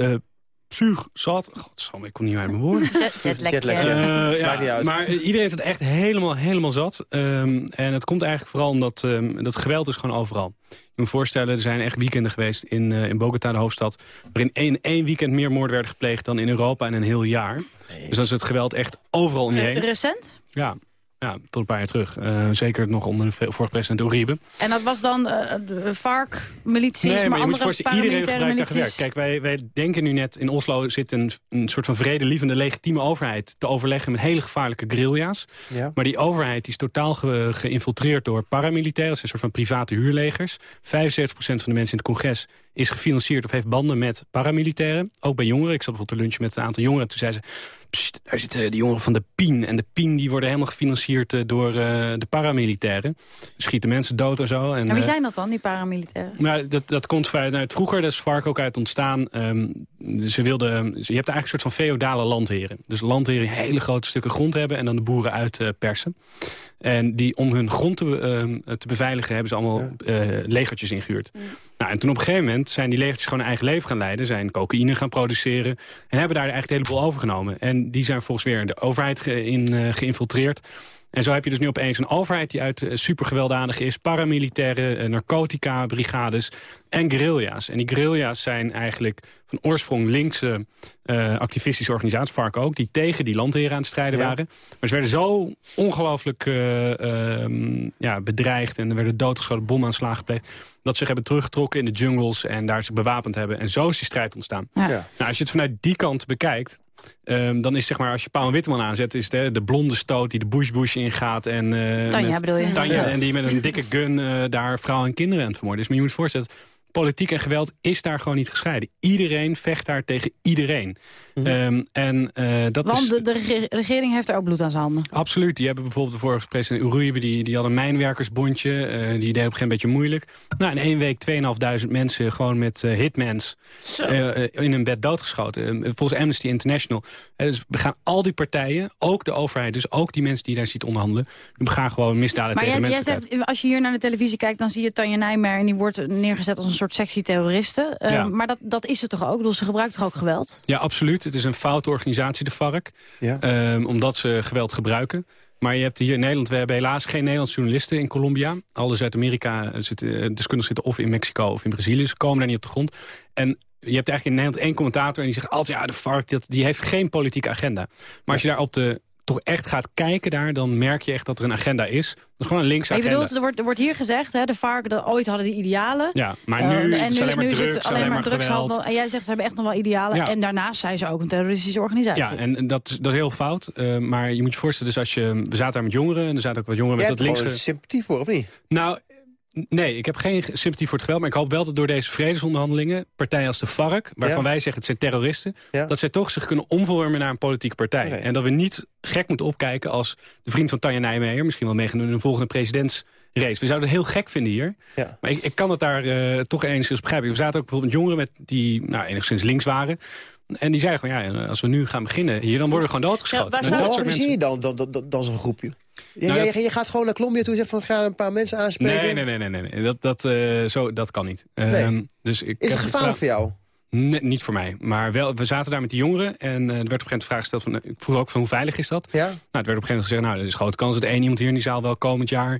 zuur zat. Godsamme, ik kom niet uit mijn woorden. Jet, jetlag. Jetlag, eh, ja. Eh, ja, maar iedereen is het echt helemaal, helemaal zat. Ehm, en het komt eigenlijk vooral omdat ehm, dat geweld is gewoon overal. Je moet je voorstellen, er zijn echt weekenden geweest in, eh, in Bogota, de hoofdstad... waarin één, één weekend meer moorden werden gepleegd dan in Europa in een heel jaar. Dus dan is het geweld echt overal om je heen. Recent? Ja, ja, tot een paar jaar terug. Eh, zeker nog onder de vorige president Uribe. En dat was dan eh, de FARC, milities, Nee, maar maar je moet andere heeft paramilitaire milities. Kijk, wij, wij denken nu net, in Oslo zit een, een soort van vredelievende, legitieme overheid... te overleggen met hele gevaarlijke guerrilla's. Ja. Maar die overheid die is totaal ge- geïnfiltreerd door paramilitairen. Dat zijn een soort van private huurlegers. 75% van de mensen in het congres is gefinancierd of heeft banden met paramilitairen. Ook bij jongeren. Ik zat bijvoorbeeld te lunchen met een aantal jongeren. Toen zeiden ze, "Psst, daar zitten de jongeren van de PIN. En de PIN die worden helemaal gefinancierd eh, door eh, de paramilitairen. Schieten mensen dood en zo. En, En wie eh, zijn dat dan, die paramilitairen? nou, dat, dat komt vanuit uit vroeger, daar is vark ook uit ontstaan. Ehm, ze wilden, je hebt eigenlijk een soort van feodale landheren. Dus landheren die hele grote stukken grond hebben... en dan de boeren uitpersen. En die, om hun grond te, ehm, te beveiligen hebben ze allemaal eh, legertjes ingehuurd. Nou, en toen op een gegeven moment zijn die legertjes gewoon eigen leven gaan leiden. Zijn cocaïne gaan produceren. En hebben daar eigenlijk een heleboel overgenomen. En die zijn volgens weer de overheid in, eh, geïnfiltreerd. En zo heb je dus nu opeens een overheid die uit eh, supergewelddadig is. Paramilitaire, eh, narcotica, brigades en guerrilla's. En die guerrilla's zijn eigenlijk van oorsprong linkse eh, activistische organisaties, FARC ook... die tegen die landheren aan het strijden Ja. waren. Maar ze werden zo ongelooflijk eh, ehm, ja, bedreigd... en er werden doodgeschoten, bomaanslagen gepleegd... dat ze zich hebben teruggetrokken in de jungles en daar zich bewapend hebben. En zo is die strijd ontstaan. Ja. Nou, als je het vanuit die kant bekijkt... ehm, dan is zeg maar, als je Paul Witteman aanzet... is het hè, de blonde stoot die de bush-bush ingaat. En, eh, Tanja met- bedoel je? Tanja, Ja. en die met een dikke gun eh, daar vrouwen en kinderen aan het vermoorden is. Maar je moet je voorstellen, politiek en geweld is daar gewoon niet gescheiden. Iedereen vecht daar tegen iedereen. Mhm. Ehm, en, eh, dat Want is, de, de rege- regering heeft er ook bloed aan zijn handen. Absoluut. Die hebben bijvoorbeeld de vorige president Uribe... die, die had een mijnwerkersbondje. eh, die deed op een gegeven moment een beetje moeilijk. Nou, in één week 2.500 mensen gewoon met eh, hitmans... in een bed doodgeschoten. Eh, volgens Amnesty International. Dus we gaan al die partijen, ook de overheid... dus ook die mensen die daar ziet onderhandelen... die begaan gewoon misdaden Maar tegen jij, menselijkheid. zegt, als je hier naar de televisie kijkt, dan zie je Tanja Nijmeijer... en die wordt neergezet als een soort sexy terroriste. Eh, Ja. Maar dat, dat is het toch ook? Ik bedoel, ze gebruikt toch ook geweld? Ja, absoluut. Het is een foute organisatie, de FARC. Ehm, omdat ze geweld gebruiken. Maar je hebt hier in Nederland, we hebben helaas geen Nederlandse journalisten in Colombia. Alle Zuid-Amerika zitten, eh, deskundigen zitten of in Mexico of in Brazilië. Ze komen daar niet op de grond. En je hebt eigenlijk in Nederland één commentator en die zegt altijd... ja, de FARC dat, die heeft geen politieke agenda. Maar als je daar op de toch echt gaat kijken daar... dan merk je echt dat er een agenda is. Dat is gewoon een linkse je agenda. bedoelt, er wordt, er wordt hier gezegd, hè, de varken, dat ooit hadden die idealen. Ja, maar nu en is het alleen maar nu drugs, het alleen maar geweld. drugshandel. En jij zegt, ze hebben echt nog wel idealen. Ja. En daarnaast zijn ze ook een terroristische organisatie. Ja, en dat, dat is heel fout. Eh, maar je moet je voorstellen, dus als je, we zaten daar met jongeren... en er zaten ook wat jongeren Jij met wat gewoon linkse... sympathie voor, of niet? Nou, nee, ik heb geen sympathie voor het geweld... maar ik hoop wel dat door deze vredesonderhandelingen... partijen als de FARC, waarvan Ja. wij zeggen het zijn terroristen... Ja. dat zij toch zich kunnen omvormen naar een politieke partij. En dat we niet gek moeten opkijken als de vriend van Tanja Nijmeijer... misschien wel meegaan in een volgende presidentsrace. We zouden het heel gek vinden hier. Ja. Maar ik, ik kan het daar eh, toch enigszins begrijpen. We zaten ook bijvoorbeeld met jongeren met die nou, enigszins links waren... En die zeiden van ja, als we nu gaan beginnen hier, dan worden we gewoon doodgeschoten. Ja, waar zou- Hoe organiseer je dan, dan, dan, dan zo'n groepje? Je, Nou, je, dat- je gaat gewoon naar Colombia toe en zegt van ga een paar mensen aanspreken. Nee, nee, nee, nee, nee. Dat, dat, eh, zo, dat kan niet. Ehm, dus ik Is het gevaarlijk voor jou? Nee, niet voor mij. Maar wel, we zaten daar met die jongeren en eh, er werd op een gegeven moment de vraag gesteld... Van, eh, ik vroeg ook van hoe veilig is dat? Ja? Nou, het werd op een gegeven moment gezegd... nou, er is grote kans dat één iemand hier in die zaal wel komend jaar...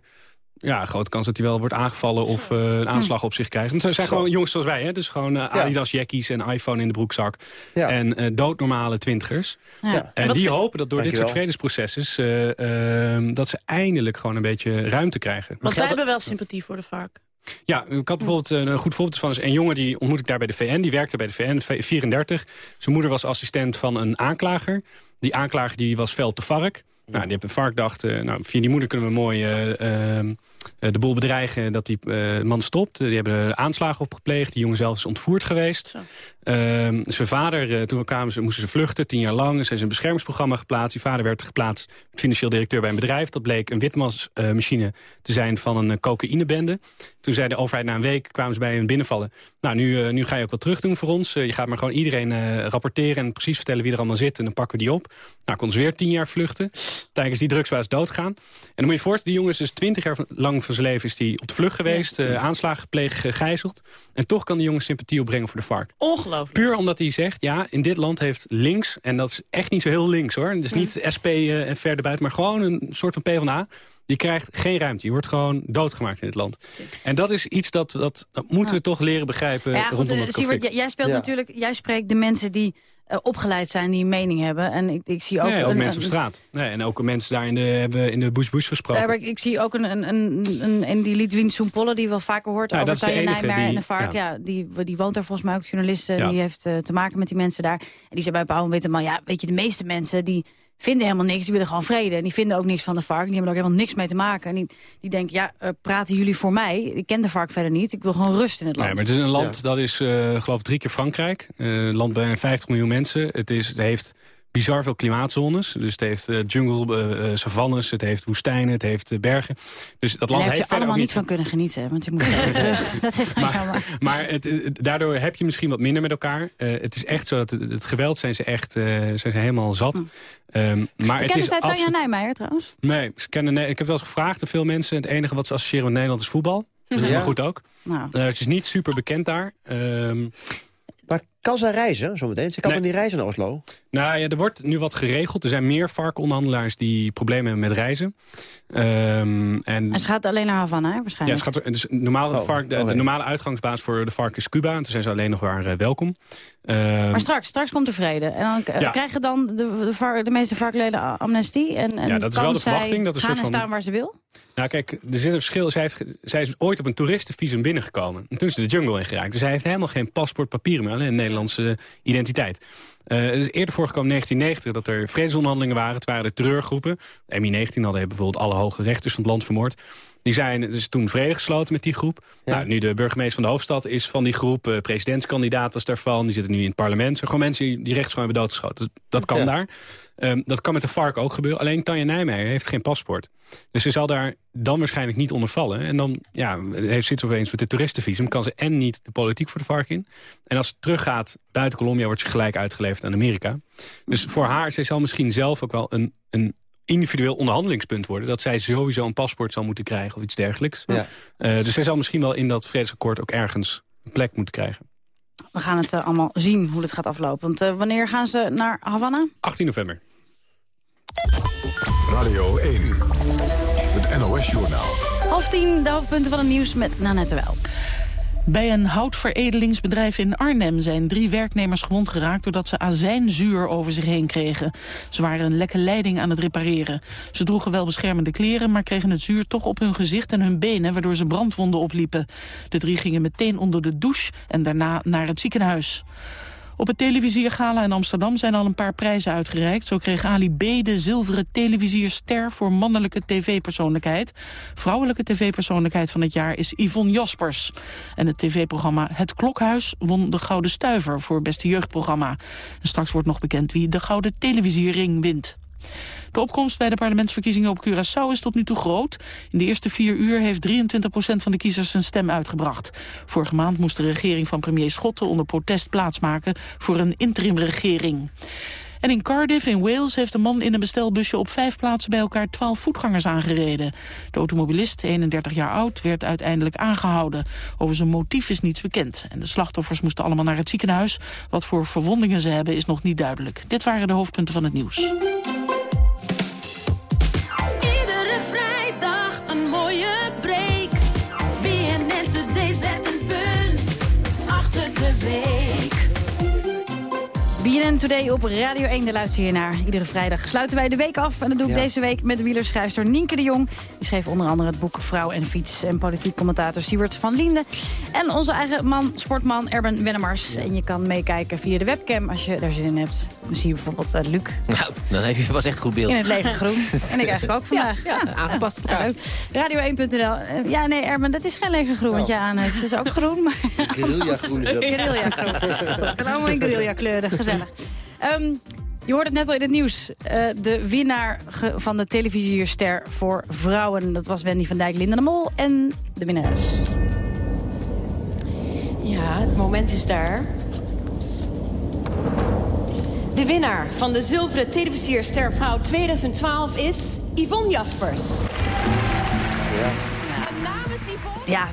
ja, grote kans dat hij wel wordt aangevallen of eh, een aanslag op zich krijgt. Want het zijn Zo. gewoon jongens zoals wij, hè? Dus gewoon eh, Ja. Adidas jackies en iPhone in de broekzak. Ja. En eh, doodnormale twintigers. Ja. En die hopen dat door dit soort vredesprocessen... eh, ehm, dat ze eindelijk gewoon een beetje ruimte krijgen. Want zij hebben wel sympathie voor de vark. Ja, ik had bijvoorbeeld een goed voorbeeld van is een jongen die ontmoet ik daar bij de VN. Die werkte bij de VN, v- 34. Zijn moeder was assistent van een aanklager. Die aanklager die was fel te vark. Nou, die heeft een vark dacht, nou, via die moeder kunnen we mooi eh, ehm, eh, de boel bedreigen dat die eh, man stopt. Eh, die hebben aanslagen op gepleegd. Die jongen zelf is ontvoerd geweest. Ehm, zijn vader, eh, toen we kwamen, ze, moesten ze vluchten, tien jaar lang. Ze is in een beschermingsprogramma geplaatst. Die vader werd geplaatst financieel directeur bij een bedrijf. Dat bleek een witmasmachine te zijn van een eh, cocaïnebende. Toen zei de overheid na een week, kwamen ze bij hem binnenvallen. Nou, nu, eh, nu ga je ook wat terug doen voor ons. Eh, je gaat maar gewoon iedereen eh, rapporteren en precies vertellen wie er allemaal zit. En dan pakken we die op. Nou, konden ze weer tien jaar vluchten. Tijdens die drugsbaas doodgaan. En dan moet je je voorstellen, die jongen is dus twintig jaar lang van zijn leven is die op de vlucht geweest. eh, aanslagen gepleegd, gegijzeld. En toch kan die jongen sympathie opbrengen voor de vark. Ongelooflijk. Puur omdat hij zegt, ja, in dit land heeft links... en dat is echt niet zo heel links, hoor. Dus niet SP eh, en verder buiten, maar gewoon een soort van PvdA... die krijgt geen ruimte. Die wordt gewoon doodgemaakt in dit land. En dat is iets dat, dat, dat moeten we toch leren begrijpen Ja, goed, rondom eh, het jij, jij speelt Ja. natuurlijk, jij spreekt de mensen die eh, opgeleid zijn, die een mening hebben. En ik, ik zie ook... nee, ook een- mensen op straat. Nee, en ook mensen daar in de, hebben in de bush-bush gesproken. Ja, ik, ik zie ook een, een, een, een, een die Lidwien Soempolle, die wel vaker hoort Ja, over enige Nijmeijer en de vark. Ja. ja. die, die woont daar volgens mij ook journalisten. Ja. Die heeft eh, te maken met die mensen daar. En die zei bij Pauw en Witteman, ja, weet je, de meeste mensen die vinden helemaal niks. Die willen gewoon vrede. En die vinden ook niks van de vark. Die hebben er ook helemaal niks mee te maken. En die, die denken, ja, eh, praten jullie voor mij? Ik ken de vark verder niet. Ik wil gewoon rust in het land. Nee, maar het is een land dat is, eh geloof ik, drie keer Frankrijk. Eh, een land bijna 50 miljoen mensen. Het, is, het heeft bizar veel klimaatzones. Dus het heeft eh, jungle, eh, eh, savannes, het heeft woestijnen, het heeft bergen. Dus dat Daar land heb heeft je verder allemaal niet van kunnen genieten. Want je moet weer terug. Dat is dan jammer. Maar het, daardoor heb je misschien wat minder met elkaar. Eh, het is echt zo dat het, het geweld zijn ze echt eh, zijn ze helemaal zat. Ehm, maar het Kennen is zij Tanja absoluut- Nijmeijer trouwens? Nee, ze kennen, nee, ik heb wel eens gevraagd aan veel mensen. Het enige wat ze associëren met Nederland is voetbal. Dat is wel goed ook. Nou. Eh, het is niet super bekend daar. Ehm, Maar kan zij reizen zometeen? Ze kan Nee. dan niet reizen naar Oslo? Nou ja, er wordt nu wat geregeld. Er zijn meer varkonderhandelaars die problemen hebben met reizen. Ehm, en En ze gaat alleen naar Havana, hè, ja, waarschijnlijk. het gaat, er- dus normaal, Oh, vark, de, de oké. normale uitgangsbaas voor de vark is Cuba. En toen zijn ze alleen nog maar eh, welkom. Ehm, Maar straks, straks komt de vrede. En dan Ja. krijgen dan de, de, var- de meeste varkleden amnestie. En, en Ja, dat is kan wel de zij verwachting, dat er gaan soort en staan waar ze wil? Nou kijk, er zit een verschil. Zij, heeft, zij is ooit op een toeristenvisum binnengekomen. En toen is ze de jungle ingeraakt. Dus zij heeft helemaal geen paspoort, papieren meer. Alleen een Nederlandse identiteit. Eh, het is eerder voorgekomen in 1990 dat er vredesonderhandelingen waren. Het waren de terreurgroepen. De MI-19 hadden bijvoorbeeld alle hoge rechters van het land vermoord. Die zijn dus toen vrede gesloten met die groep. Nou, nu de burgemeester van de hoofdstad is van die groep. eh, presidentskandidaat was daarvan. Die zitten nu in het parlement. Zo gewoon mensen die, die rechts gewoon hebben doodgeschoten. Dat, dat kan Ja. daar. Ehm, dat kan met de FARC ook gebeuren. Alleen Tanja Nijmeijer heeft geen paspoort. Dus ze zal daar dan waarschijnlijk niet onder vallen. En dan ja, heeft, zit ze opeens met de toeristenvisum. Kan ze en niet de politiek voor de FARC in. En als ze teruggaat buiten Colombia... wordt ze gelijk uitgeleverd aan Amerika. Dus voor haar, zij zal misschien zelf ook wel een, een individueel onderhandelingspunt worden. Dat zij sowieso een paspoort zal moeten krijgen of iets dergelijks. Ja. Eh, dus zij zal misschien wel in dat vredesakkoord ook ergens een plek moeten krijgen. We gaan het eh, allemaal zien hoe het gaat aflopen. Want eh, wanneer gaan ze naar Havana? 18 november. Radio 1. Het NOS-journaal. Half tien, de hoofdpunten van het nieuws met Nanette Wel. Bij een houtveredelingsbedrijf in Arnhem zijn drie werknemers gewond geraakt doordat ze azijnzuur over zich heen kregen. Ze waren een lekke leiding aan het repareren. Ze droegen wel beschermende kleren, maar kregen het zuur toch op hun gezicht en hun benen, waardoor ze brandwonden opliepen. De drie gingen meteen onder de douche en daarna naar het ziekenhuis. Op het televisiergala in Amsterdam zijn al een paar prijzen uitgereikt. Zo kreeg Ali B. de zilveren televisierster voor mannelijke tv-persoonlijkheid. Vrouwelijke tv-persoonlijkheid van het jaar is Yvonne Jaspers. En het tv-programma Het Klokhuis won de Gouden Stuiver voor beste jeugdprogramma. En straks wordt nog bekend wie de Gouden Televisiering wint. De opkomst bij de parlementsverkiezingen op Curaçao is tot nu toe groot. In de eerste vier uur heeft 23% van de kiezers zijn stem uitgebracht. Vorige maand moest de regering van premier Schotten onder protest plaatsmaken voor een interimregering. En in Cardiff in Wales heeft een man in een bestelbusje op vijf plaatsen bij elkaar 12 voetgangers aangereden. De automobilist, 31 jaar oud, werd uiteindelijk aangehouden. Over zijn motief is niets bekend. En de slachtoffers moesten allemaal naar het ziekenhuis. Wat voor verwondingen ze hebben is nog niet duidelijk. Dit waren de hoofdpunten van het nieuws. BNN Today op Radio 1, daar luister je naar. Iedere vrijdag sluiten wij de week af. En dat doe ik Ja. deze week met wielerschrijfster Nienke de Jong. Die schreef onder andere het boek Vrouw en Fiets. En politiek commentator Siewert van Linden. En onze eigen man, sportman Erben Wennemars. En je kan meekijken via de webcam als je daar zin in hebt. Dan zie je bijvoorbeeld eh, Luc Nou, dan heb je was echt goed beeld. in het lege groen. en ik eigenlijk ook vandaag. Ja, aangepast op elkaar. Radio1.nl. Eh, Ja, nee, Erben, dat is geen lege groen wat je aan hebt. Het is ook groen, maar... Guerrilla groen is dat. Guerrilla groen. Het allemaal in guerrilla kleuren. Gezellig. Ehm, je hoort het net al in het nieuws. Eh, de winnaar van de televisierster voor vrouwen. Dat was Wendy van Dijk, Linda de Mol en de winnares. Ja, het moment is daar. De winnaar van de zilveren televisierster vrouw 2012 is Yvonne Jaspers. Ja,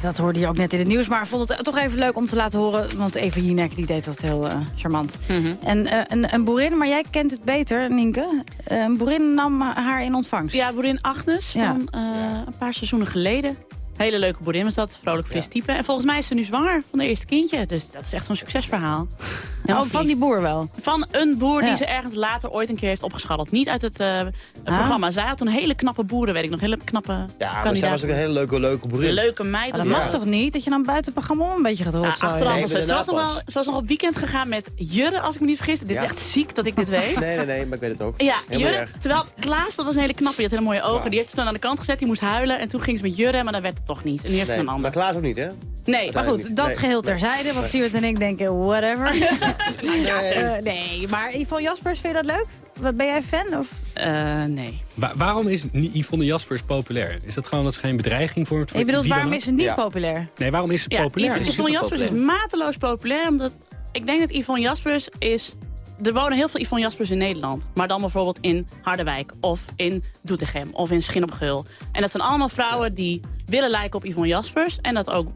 dat hoorde je ook net in het nieuws. Maar ik vond het toch even leuk om te laten horen. Want Eva Jinek die deed dat heel eh, charmant. En eh, een, een boerin, maar jij kent het beter, Nienke. Eh, een boerin nam haar in ontvangst. Ja, boerin Agnes Ja. van eh, een paar seizoenen geleden. Hele leuke boerin was dat, vrolijk fris type. En volgens mij is ze nu zwanger van haar eerste kindje. Dus dat is echt zo'n succesverhaal. Oh, van die boer wel? Van een boer die ze ergens later ooit een keer heeft opgeschaald. Niet uit het, eh, Ah. programma. Zij had toen hele knappe boeren, weet ik nog. Hele knappe Ja, maar zij was ook een hele leuke, leuke boerin. Leuke meid. dat mag toch niet? Dat je dan buiten het programma een beetje gaat rotzooien? achteraf was het. Ze was, nog wel, ze was nog op weekend gegaan met Jurre, als ik me niet vergis. Dit is echt ziek dat ik dit weet. Nee, nee, nee, maar ik weet het ook. Ja, Jurre, terwijl Klaas, dat was een hele knappe, die had hele mooie ogen. Die heeft ze toen aan de kant gezet, die moest huilen. En toen ging ze met Jurre, maar dan werd het toch niet. En nu heeft ze Nee, een ander. maar Klaas ook niet, hè? Nee, Maar goed, dat Nee. geheel terzijde. Want Siewert en ik denken, whatever. ja. Eh, nee, maar Yvonne Jaspers, vind je dat leuk? Wat, ben jij fan? Of? Eh, nee. Wa- waarom is Yvonne Jaspers populair? Is dat gewoon dat ze geen bedreiging vormt? voor Je bedoelt, wie dan waarom is ze niet Ja. populair? Nee, waarom is ze Ja, populair? Yvonne Jaspers is mateloos populair. Omdat ik denk dat Yvonne Jaspers is... Er wonen heel veel Yvonne Jaspers in Nederland. Maar dan bijvoorbeeld in Harderwijk of in Doetinchem of in Schin op Geul. En dat zijn allemaal vrouwen die willen lijken op Yvonne Jaspers. En dat ook,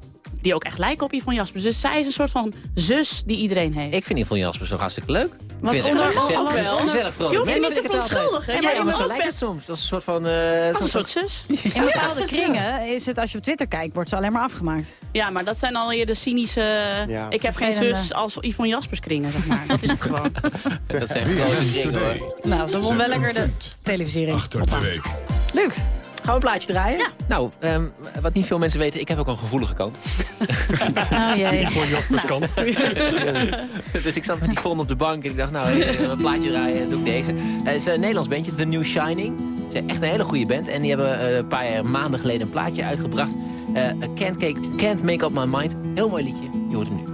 die ook echt lijken op Yvonne Jaspers. Dus zij is een soort van zus die iedereen heeft. Ik vind Yvonne Jaspers toch hartstikke leuk. Ik Wat vind het echt onder- gezellig, onder- gezellig, gezellig Je vrolijk. hoeft je Mensen niet te ik verontschuldigen. Ja, maar zo ook lijkt het soms. Dat is een soort van... eh, als een soort zus. In bepaalde kringen is het, als je op Twitter kijkt, wordt ze alleen maar afgemaakt. Ja, maar dat zijn alweer de cynische... Ja. Ik heb geen zus als Yvonne Jaspers kringen, zeg maar. Dat is het gewoon. Dat zijn grote hoor. Today. Nou, ze won wel lekker de televisiering. Achter de week. Luc, Gaan we een plaatje draaien? Ja. Nou, ehm, wat niet veel mensen weten, ik heb ook een gevoelige kant. Oh jee. Voor Jaspers kant. dus ik zat met die phone op de bank en ik dacht, nou, hey, een plaatje draaien, doe ik deze. Eh, het is een Nederlands bandje, The New Shining. Ze zijn echt een hele goede band en die hebben eh, een paar maanden geleden een plaatje uitgebracht. Eh, can't, Cake, can't Make Up My Mind. Heel mooi liedje, je hoort hem nu.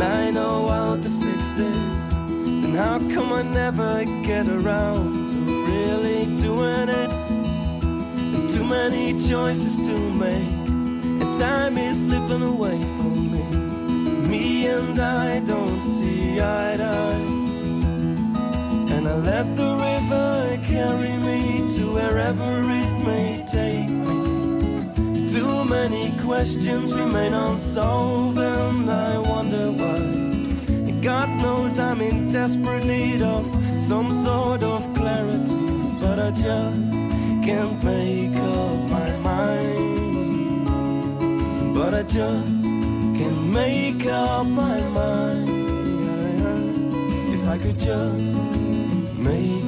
and I know how to fix this. And how come I never get around to really doing it? And too many choices to make, and time is slipping away from me. Me and I don't see eye to eye. And I let the river carry me to wherever it may many questions remain unsolved, and I wonder why. God knows I'm in desperate need of some sort of clarity, but I just can't make up my mind. But I just can't make up my mind. If I could just make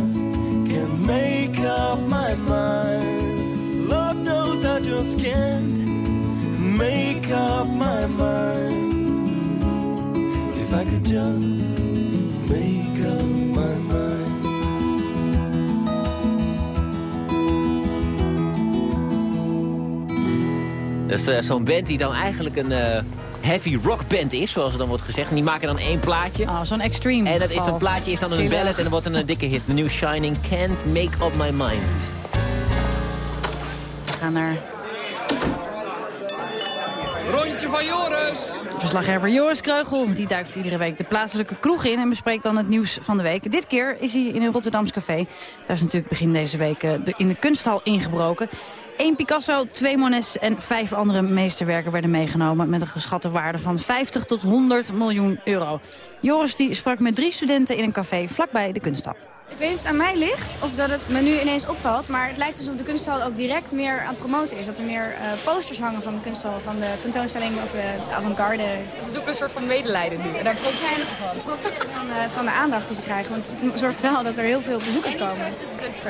just make up my mind. Dat is eh, zo'n band die dan eigenlijk een eh, heavy rock band is, zoals er dan wordt gezegd. En die maken dan één plaatje. Oh, zo'n extreme. En dat is, dat plaatje is dan een Zielig. ballad en dan wordt een eh, dikke hit. The New Shining Can't Make Up My Mind. We gaan naar Rondje van Joris. Verslaggever Joris Kreugel. Die duikt iedere week de plaatselijke kroeg in en bespreekt dan het nieuws van de week. Dit keer is hij in een Rotterdams café. Daar is natuurlijk begin deze week eh, in de kunsthal ingebroken. Eén Picasso, twee Monets en vijf andere meesterwerken werden meegenomen... met een geschatte waarde van 50 tot 100 miljoen euro. Joris die sprak met drie studenten in een café vlakbij de kunsthal. Ik weet niet of het aan mij ligt of dat het me nu ineens opvalt. Maar het lijkt alsof de kunsthal ook direct meer aan het promoten is. Dat er meer eh, posters hangen van de kunsthal, van de tentoonstelling of de avant-garde. Het is ook een soort van medelijden nu. En daar komt zijn van, eh, van de aandacht die ze krijgen. Want het zorgt wel dat er heel veel bezoekers komen.